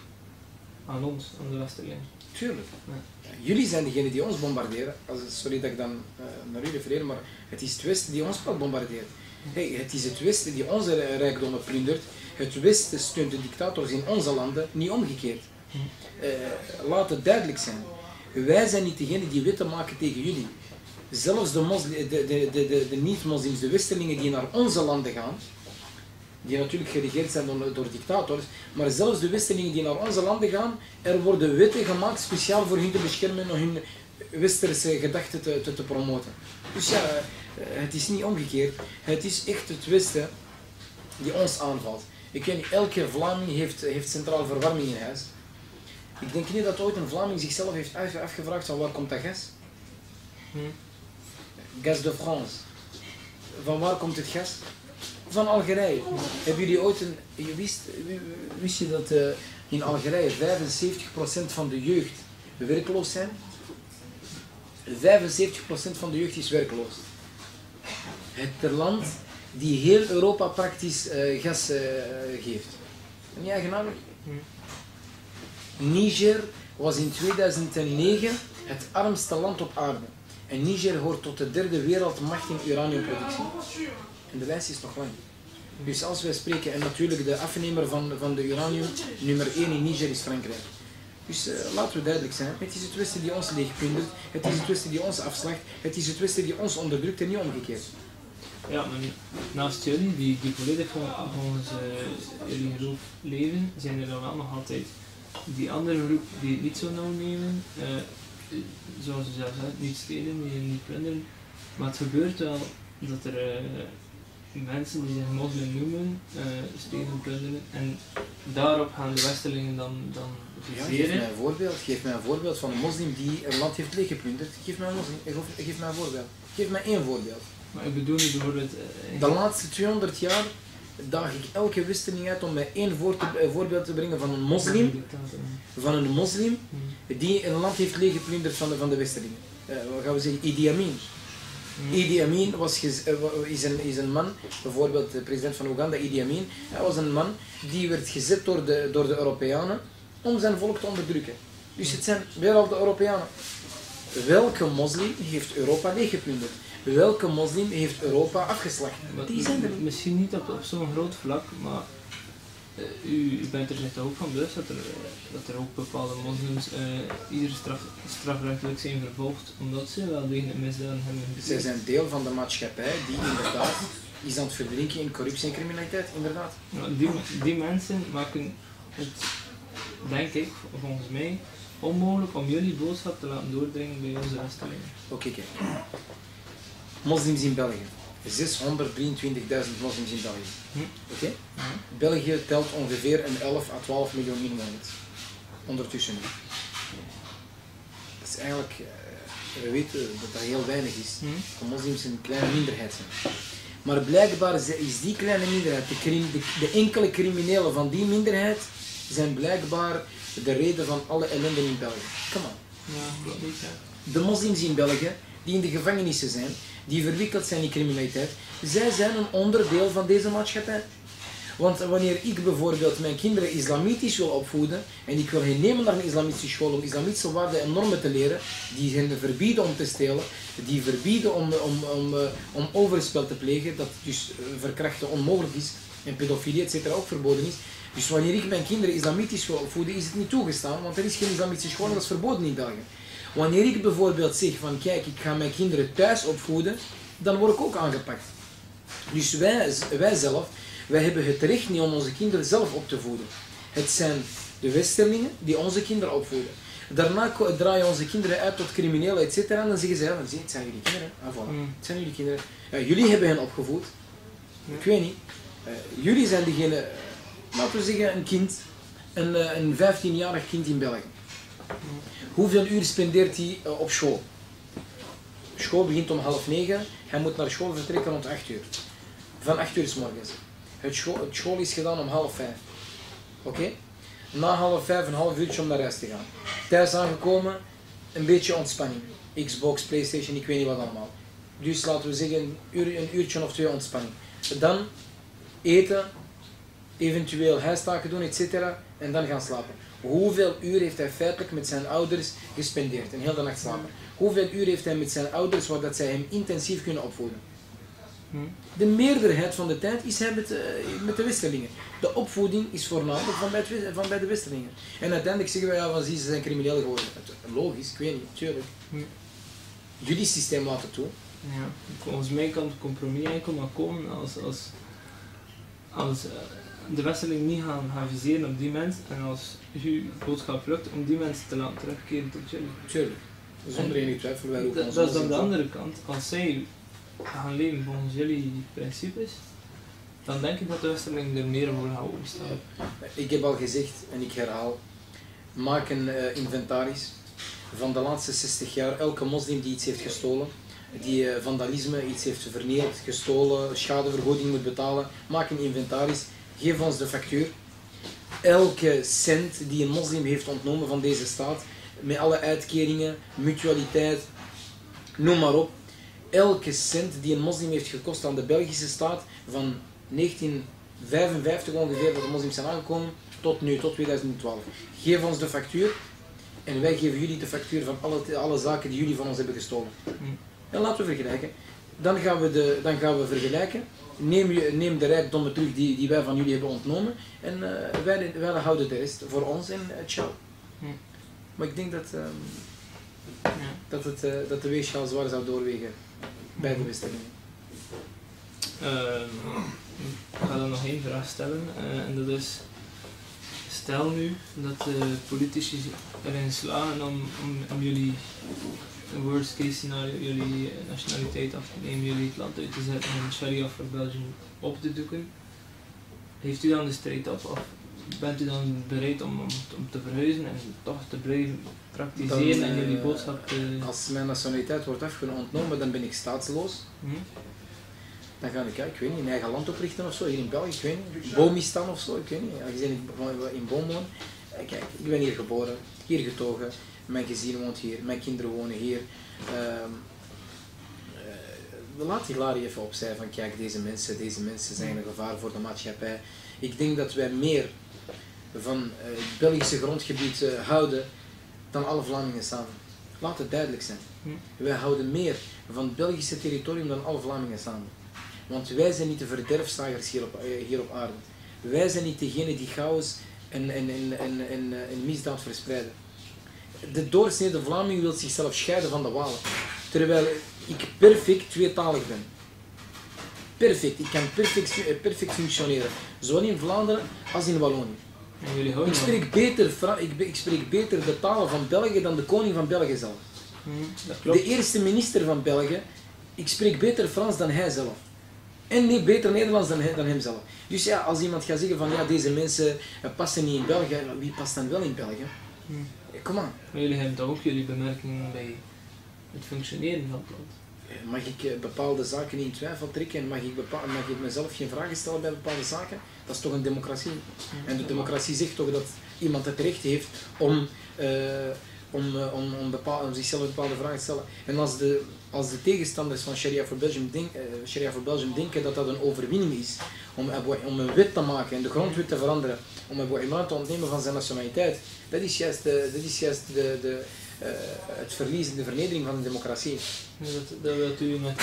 Speaker 1: aan ons, aan de westerling.
Speaker 2: Tuurlijk.
Speaker 1: Ja.
Speaker 2: Jullie zijn degene die ons bombarderen. Als, sorry dat ik dan eh, naar u refereer, maar het is het Westen die ons wel bombardeert. Hey, het is het Westen die onze rijkdommen plundert. Het Westen steunt de dictators in onze landen, niet omgekeerd. Eh, laat het duidelijk zijn. Wij zijn niet degene die wetten maken tegen jullie. Zelfs de, de, de, de, de, niet-moslims, de westerlingen die naar onze landen gaan, die natuurlijk geregeerd zijn door, door dictators, maar zelfs de westerlingen die naar onze landen gaan, er worden wetten gemaakt speciaal voor hen te beschermen en hun westerse gedachten te, te, te promoten. Dus ja, eh, het is niet omgekeerd. Het is echt het Westen die ons aanvalt. Ik weet niet, elke Vlaming heeft, heeft centrale verwarming in huis. Ik denk niet dat ooit een Vlaming zichzelf heeft af- afgevraagd van waar komt dat gas?
Speaker 1: Hm.
Speaker 2: Gas de France. Van waar komt het gas? Van Algerije. Hebben jullie ooit een... Je wist, wist je dat eh, in Algerije 75% van de jeugd werkloos zijn? 75% van de jeugd is werkloos. Het land die heel Europa praktisch eh, gas eh, geeft. Niet eigenaardig? Niger was in 2009 het armste land op aarde. En Niger hoort tot de derde wereldmacht in uraniumproductie. En de lijst is nog lang. Dus als wij spreken, en natuurlijk de afnemer van, van de uranium, nummer 1 in Niger is Frankrijk. Dus eh, laten we duidelijk zijn, het is het Westen die ons leegplundert, het is het Westen die ons afslacht, het is het Westen die ons onderdrukt en niet omgekeerd.
Speaker 1: Ja, maar naast jullie, die, die volledig vol- volgens eh, jullie leven, zijn er dan wel nog altijd die andere groep die het niet zo nauw nemen. eh, zoals je zelf zegt, niet stelen, niet, niet plunderen. Maar het gebeurt wel dat er eh, mensen die zich moslim noemen, uh, steden plunderen. En daarop gaan de Westerlingen dan, dan
Speaker 2: ja, geef mij een voorbeeld. Geef mij een voorbeeld van een moslim die een land heeft leeggeplunderd. Geef mij een, moslim, geef mij een voorbeeld. Geef mij één voorbeeld.
Speaker 1: Maar ik bedoel niet bijvoorbeeld...
Speaker 2: Uh, de laatste 200 jaar daag ik elke westerling uit om mij één voor te, uh, voorbeeld te brengen van een moslim, van een moslim die een land heeft leeggeplunderd van de, van de westerlingen. Uh, wat gaan we zeggen? Idi Amin. Idi Amin was is, een, is een man, bijvoorbeeld de president van Oeganda, Idi Amin, hij was een man die werd gezet door de, door de Europeanen om zijn volk te onderdrukken. Dus het zijn weer al de Europeanen. Welke moslim heeft Europa leeggeplunderd? Welke moslim heeft Europa afgeslacht?
Speaker 1: Die zijn er Misschien niet op, op zo'n groot vlak, maar uh, u, u, bent er zich ook van bewust dat er, dat er ook bepaalde moslims uh, ieder straf, strafrechtelijk zijn vervolgd omdat ze wel degelijk misdaden hebben
Speaker 2: Zij zijn deel van de maatschappij die inderdaad is aan het verdrinken in corruptie en criminaliteit, inderdaad.
Speaker 1: die, die mensen maken het denk ik, volgens mij, onmogelijk om jullie boodschap te laten doordringen bij onze Westelingen.
Speaker 2: Oké, kijk. Moslims in België. 623.000 moslims in België. Hm? Oké? Hm? België telt ongeveer een 11 à 12 miljoen inwoners. Ondertussen. Dat is eigenlijk, uh, we weten dat dat heel weinig is. Hm? Dat moslims een kleine minderheid zijn. Maar blijkbaar is die kleine minderheid, de, de, de enkele criminelen van die minderheid, zijn blijkbaar de reden van alle ellende in België. Come on. Ja, de moslims in België, die in de gevangenissen zijn, die verwikkeld zijn in criminaliteit, zij zijn een onderdeel van deze maatschappij. Want wanneer ik bijvoorbeeld mijn kinderen islamitisch wil opvoeden en ik wil hen nemen naar een islamitische school om islamitische waarden en normen te leren, die hen verbieden om te stelen, die verbieden om, om, om, eh, om overspel te plegen, dat dus eh, verkrachten onmogelijk is en pedofilie etc. ook verboden is, dus wanneer ik mijn kinderen islamitisch wil opvoeden, is het niet toegestaan, want er is geen islamitische school dat is verboden in België. Wanneer ik bijvoorbeeld zeg van kijk, ik ga mijn kinderen thuis opvoeden, dan word ik ook aangepakt. Dus wij, wij zelf, wij hebben het recht niet om onze kinderen zelf op te voeden. Het zijn de westerlingen die onze kinderen opvoeden. Daarna draaien onze kinderen uit tot criminelen, et cetera. En dan zeggen ze, ja, zie, het zijn jullie kinderen. Ah, voilà. Mm. Het zijn jullie kinderen. Ja, jullie hebben hen opgevoed. Ik weet niet. Uh, jullie zijn degene laten we zeggen, een kind, een, eh, een 15-jarig kind in België. Hoeveel uur spendeert hij eh, op school? School begint om half negen, hij moet naar school vertrekken rond 8 uur. Van 8 uur s morgens. Het school, is gedaan om half vijf. Oké? Na half vijf een half uurtje om naar huis te gaan. Thuis aangekomen, een beetje ontspanning. Xbox, Playstation, ik weet niet wat allemaal. Dus laten we zeggen een uurtje of twee ontspanning. Dan eten, eventueel huistaken doen, etc. En dan gaan slapen. Hoeveel uur heeft hij feitelijk met zijn ouders gespendeerd? Een hele nacht slapen. Hoeveel uur heeft hij met zijn ouders, waar dat zij hem intensief kunnen opvoeden? Hm. De meerderheid van de tijd is hij met, uh, met de Westerlingen. De opvoeding is voornamelijk van bij, het, van bij de Westerlingen. En uiteindelijk zeggen wij, ja, van, zie, ze zijn crimineel geworden. Logisch, ik weet niet, tuurlijk. Hm. Jullie systeem laat het toe.
Speaker 1: Ja, volgens mij kan het compromis enkel maar komen als, als, als uh, de Westerling niet gaan, gaan viseren op die mensen en als uw boodschap lukt om die mensen te laten terugkeren tot jullie.
Speaker 2: Tuurlijk, zonder enige twijfel. Wij
Speaker 1: dat, dat is dan de andere kant. Als zij gaan leven volgens jullie principes, dan denk ik dat de Westerling er meer voor gaan openstaan.
Speaker 2: Ik heb al gezegd en ik herhaal, maak een uh, inventaris van de laatste 60 jaar. Elke moslim die iets heeft gestolen, die uh, vandalisme, iets heeft vernield, gestolen, schadevergoeding moet betalen, maak een inventaris geef ons de factuur. Elke cent die een moslim heeft ontnomen van deze staat, met alle uitkeringen, mutualiteit, noem maar op. Elke cent die een moslim heeft gekost aan de Belgische staat, van 1955 ongeveer, dat de moslims zijn aangekomen, tot nu, tot 2012. Geef ons de factuur en wij geven jullie de factuur van alle, alle zaken die jullie van ons hebben gestolen. Hmm. En laten we vergelijken. Dan gaan we, de, dan gaan we vergelijken neem, je, neem de rijkdommen terug die, die wij van jullie hebben ontnomen en uh, wij, wij houden de rest voor ons en uh, ciao. Hm. Maar ik denk dat, um, ja. dat, het, uh, dat de weegschaal zwaar zou doorwegen bij de bestellingen.
Speaker 1: Ehm, ik ga dan nog één vraag stellen en dat is stel nu dat de politici erin slagen om, om, om jullie worst case scenario jullie nationaliteit af te nemen, jullie het land uit te zetten en Sharia voor België op te doeken, heeft u dan de strijd op of bent u dan bereid om, om, om te verhuizen en toch te blijven praktiseren
Speaker 2: Dan,
Speaker 1: en jullie
Speaker 2: eh,
Speaker 1: boodschap te...
Speaker 2: Als mijn nationaliteit wordt afgenomen, ontnomen, dan ben ik staatsloos.
Speaker 1: Hm?
Speaker 2: Dan ga ik, ja, ik weet niet, een eigen land oprichten of zo, hier in België, ik weet niet. Bomistan of zo, ik weet niet. Aangezien ik in Boom woon. Eh, Kijk, ik ben hier geboren, hier getogen, mijn gezin woont hier, mijn kinderen wonen hier. Ehm eh, laat die Lari even opzij van kijk, deze mensen, deze mensen zijn een gevaar voor de maatschappij. Ik denk dat wij meer van eh, het Belgische grondgebied eh, houden dan alle Vlamingen samen. Laat het duidelijk zijn.
Speaker 1: Hm.
Speaker 2: Wij houden meer van het Belgische territorium dan alle Vlamingen samen. Want wij zijn niet de verderfzagers hier op, hier op aarde. Wij zijn niet degene die chaos en, en, en, en, en misdaad verspreiden. De doorsnede Vlaming wil zichzelf scheiden van de Walen. Terwijl ik perfect tweetalig ben. Perfect. Ik kan perfect, eh, perfect functioneren. Zowel in Vlaanderen als in Wallonië. Ik spreek, beter, ik, ik spreek beter de talen van België dan de koning van België zelf.
Speaker 1: Hm, dat klopt.
Speaker 2: De eerste minister van België, ik spreek beter Frans dan hij zelf. En nee, beter Nederlands dan, hij, dan hemzelf. Dus ja, als iemand gaat zeggen van ja, deze mensen eh, passen niet in België, wie past dan wel in België? Kom aan.
Speaker 1: Maar jullie hebben toch ook jullie bemerkingen bij het functioneren van het land.
Speaker 2: Eh, Mag ik eh, bepaalde zaken niet in twijfel trekken en mag ik, mag ik mezelf geen vragen stellen bij bepaalde zaken? Dat is toch een democratie? En de democratie zegt toch dat iemand het recht heeft om, eh, om, om, om, bepaal- om zichzelf bepaalde vragen te stellen. En als de, als de tegenstanders van Sharia voor Belgium, denk, eh, Sharia voor Belgium denken dat dat een overwinning is om, Abu- om een wet te maken en de grondwet te veranderen, om Abu Imran te ontnemen van zijn nationaliteit, dat is juist, de, dat is juist de, de, eh, het verlies en de vernedering van de democratie.
Speaker 1: Dat, dat wilt u met.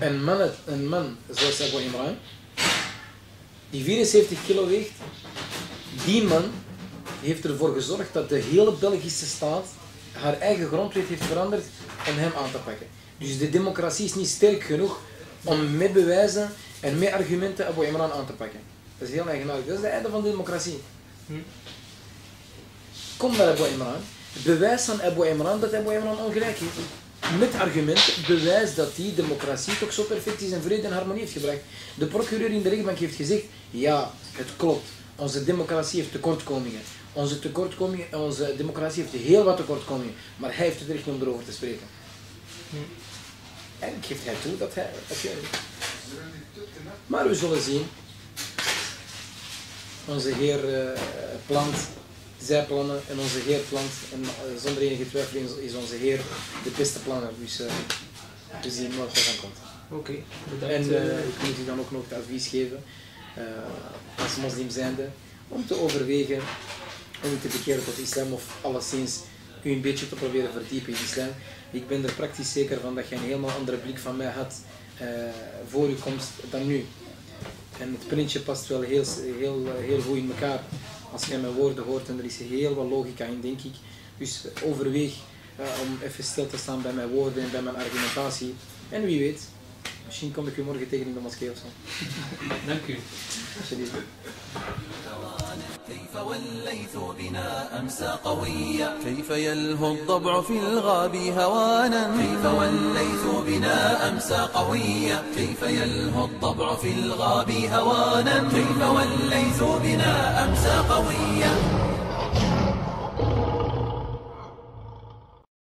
Speaker 2: Een man, een man zoals Abu Imran, die 74 kilo weegt, die man heeft ervoor gezorgd dat de hele Belgische staat haar eigen grondwet heeft veranderd om hem aan te pakken. Dus de democratie is niet sterk genoeg om met bewijzen en met argumenten Abu Imran aan te pakken. Dat is heel eigenaardig. Dat is het einde van de democratie.
Speaker 1: Hm.
Speaker 2: Kom naar Abu Imran. Bewijs aan Abu Imran dat Abu Imran ongelijk heeft. Met argumenten bewijs dat die democratie toch zo perfect is en vrede en harmonie heeft gebracht. De procureur in de rechtbank heeft gezegd, ja, het klopt. Onze democratie heeft tekortkomingen. Onze, tekortkomingen, onze democratie heeft heel wat tekortkomingen. Maar hij heeft het recht om erover te spreken.
Speaker 1: Hm.
Speaker 2: Eigenlijk geeft hij toe dat hij... Maar we zullen zien. Onze Heer eh, plant zij plannen en onze Heer plant. En eh, zonder enige twijfel is- onze Heer de beste planner. Dus eh, we zien wat er van komt.
Speaker 1: Oké, bedankt.
Speaker 2: En ik moet u dan ook nog het advies geven, als moslim zijnde, om te overwegen om u te bekeren tot islam of alleszins u een beetje te proberen verdiepen in islam. Ik ben er praktisch zeker van dat je een helemaal andere blik van mij had eh, voor uw komst dan nu. En het printje past wel heel, heel, heel goed in elkaar als jij mijn woorden hoort en er is heel wat logica in, denk ik. Dus overweeg eh, om even stil te staan bij mijn woorden en bij mijn argumentatie. En wie weet, misschien kom ik u morgen tegen in de moskee of zo.
Speaker 1: Dank u.
Speaker 2: Alsjeblieft.
Speaker 3: كيف والليث بنا أمسى قويا؟ كيف يلهو الضبع في الغاب هوانا؟ كيف والليث بنا أمسى قويا؟ كيف يلهو الضبع في الغاب هوانا؟ كيف والليث بنا أمسى قويا؟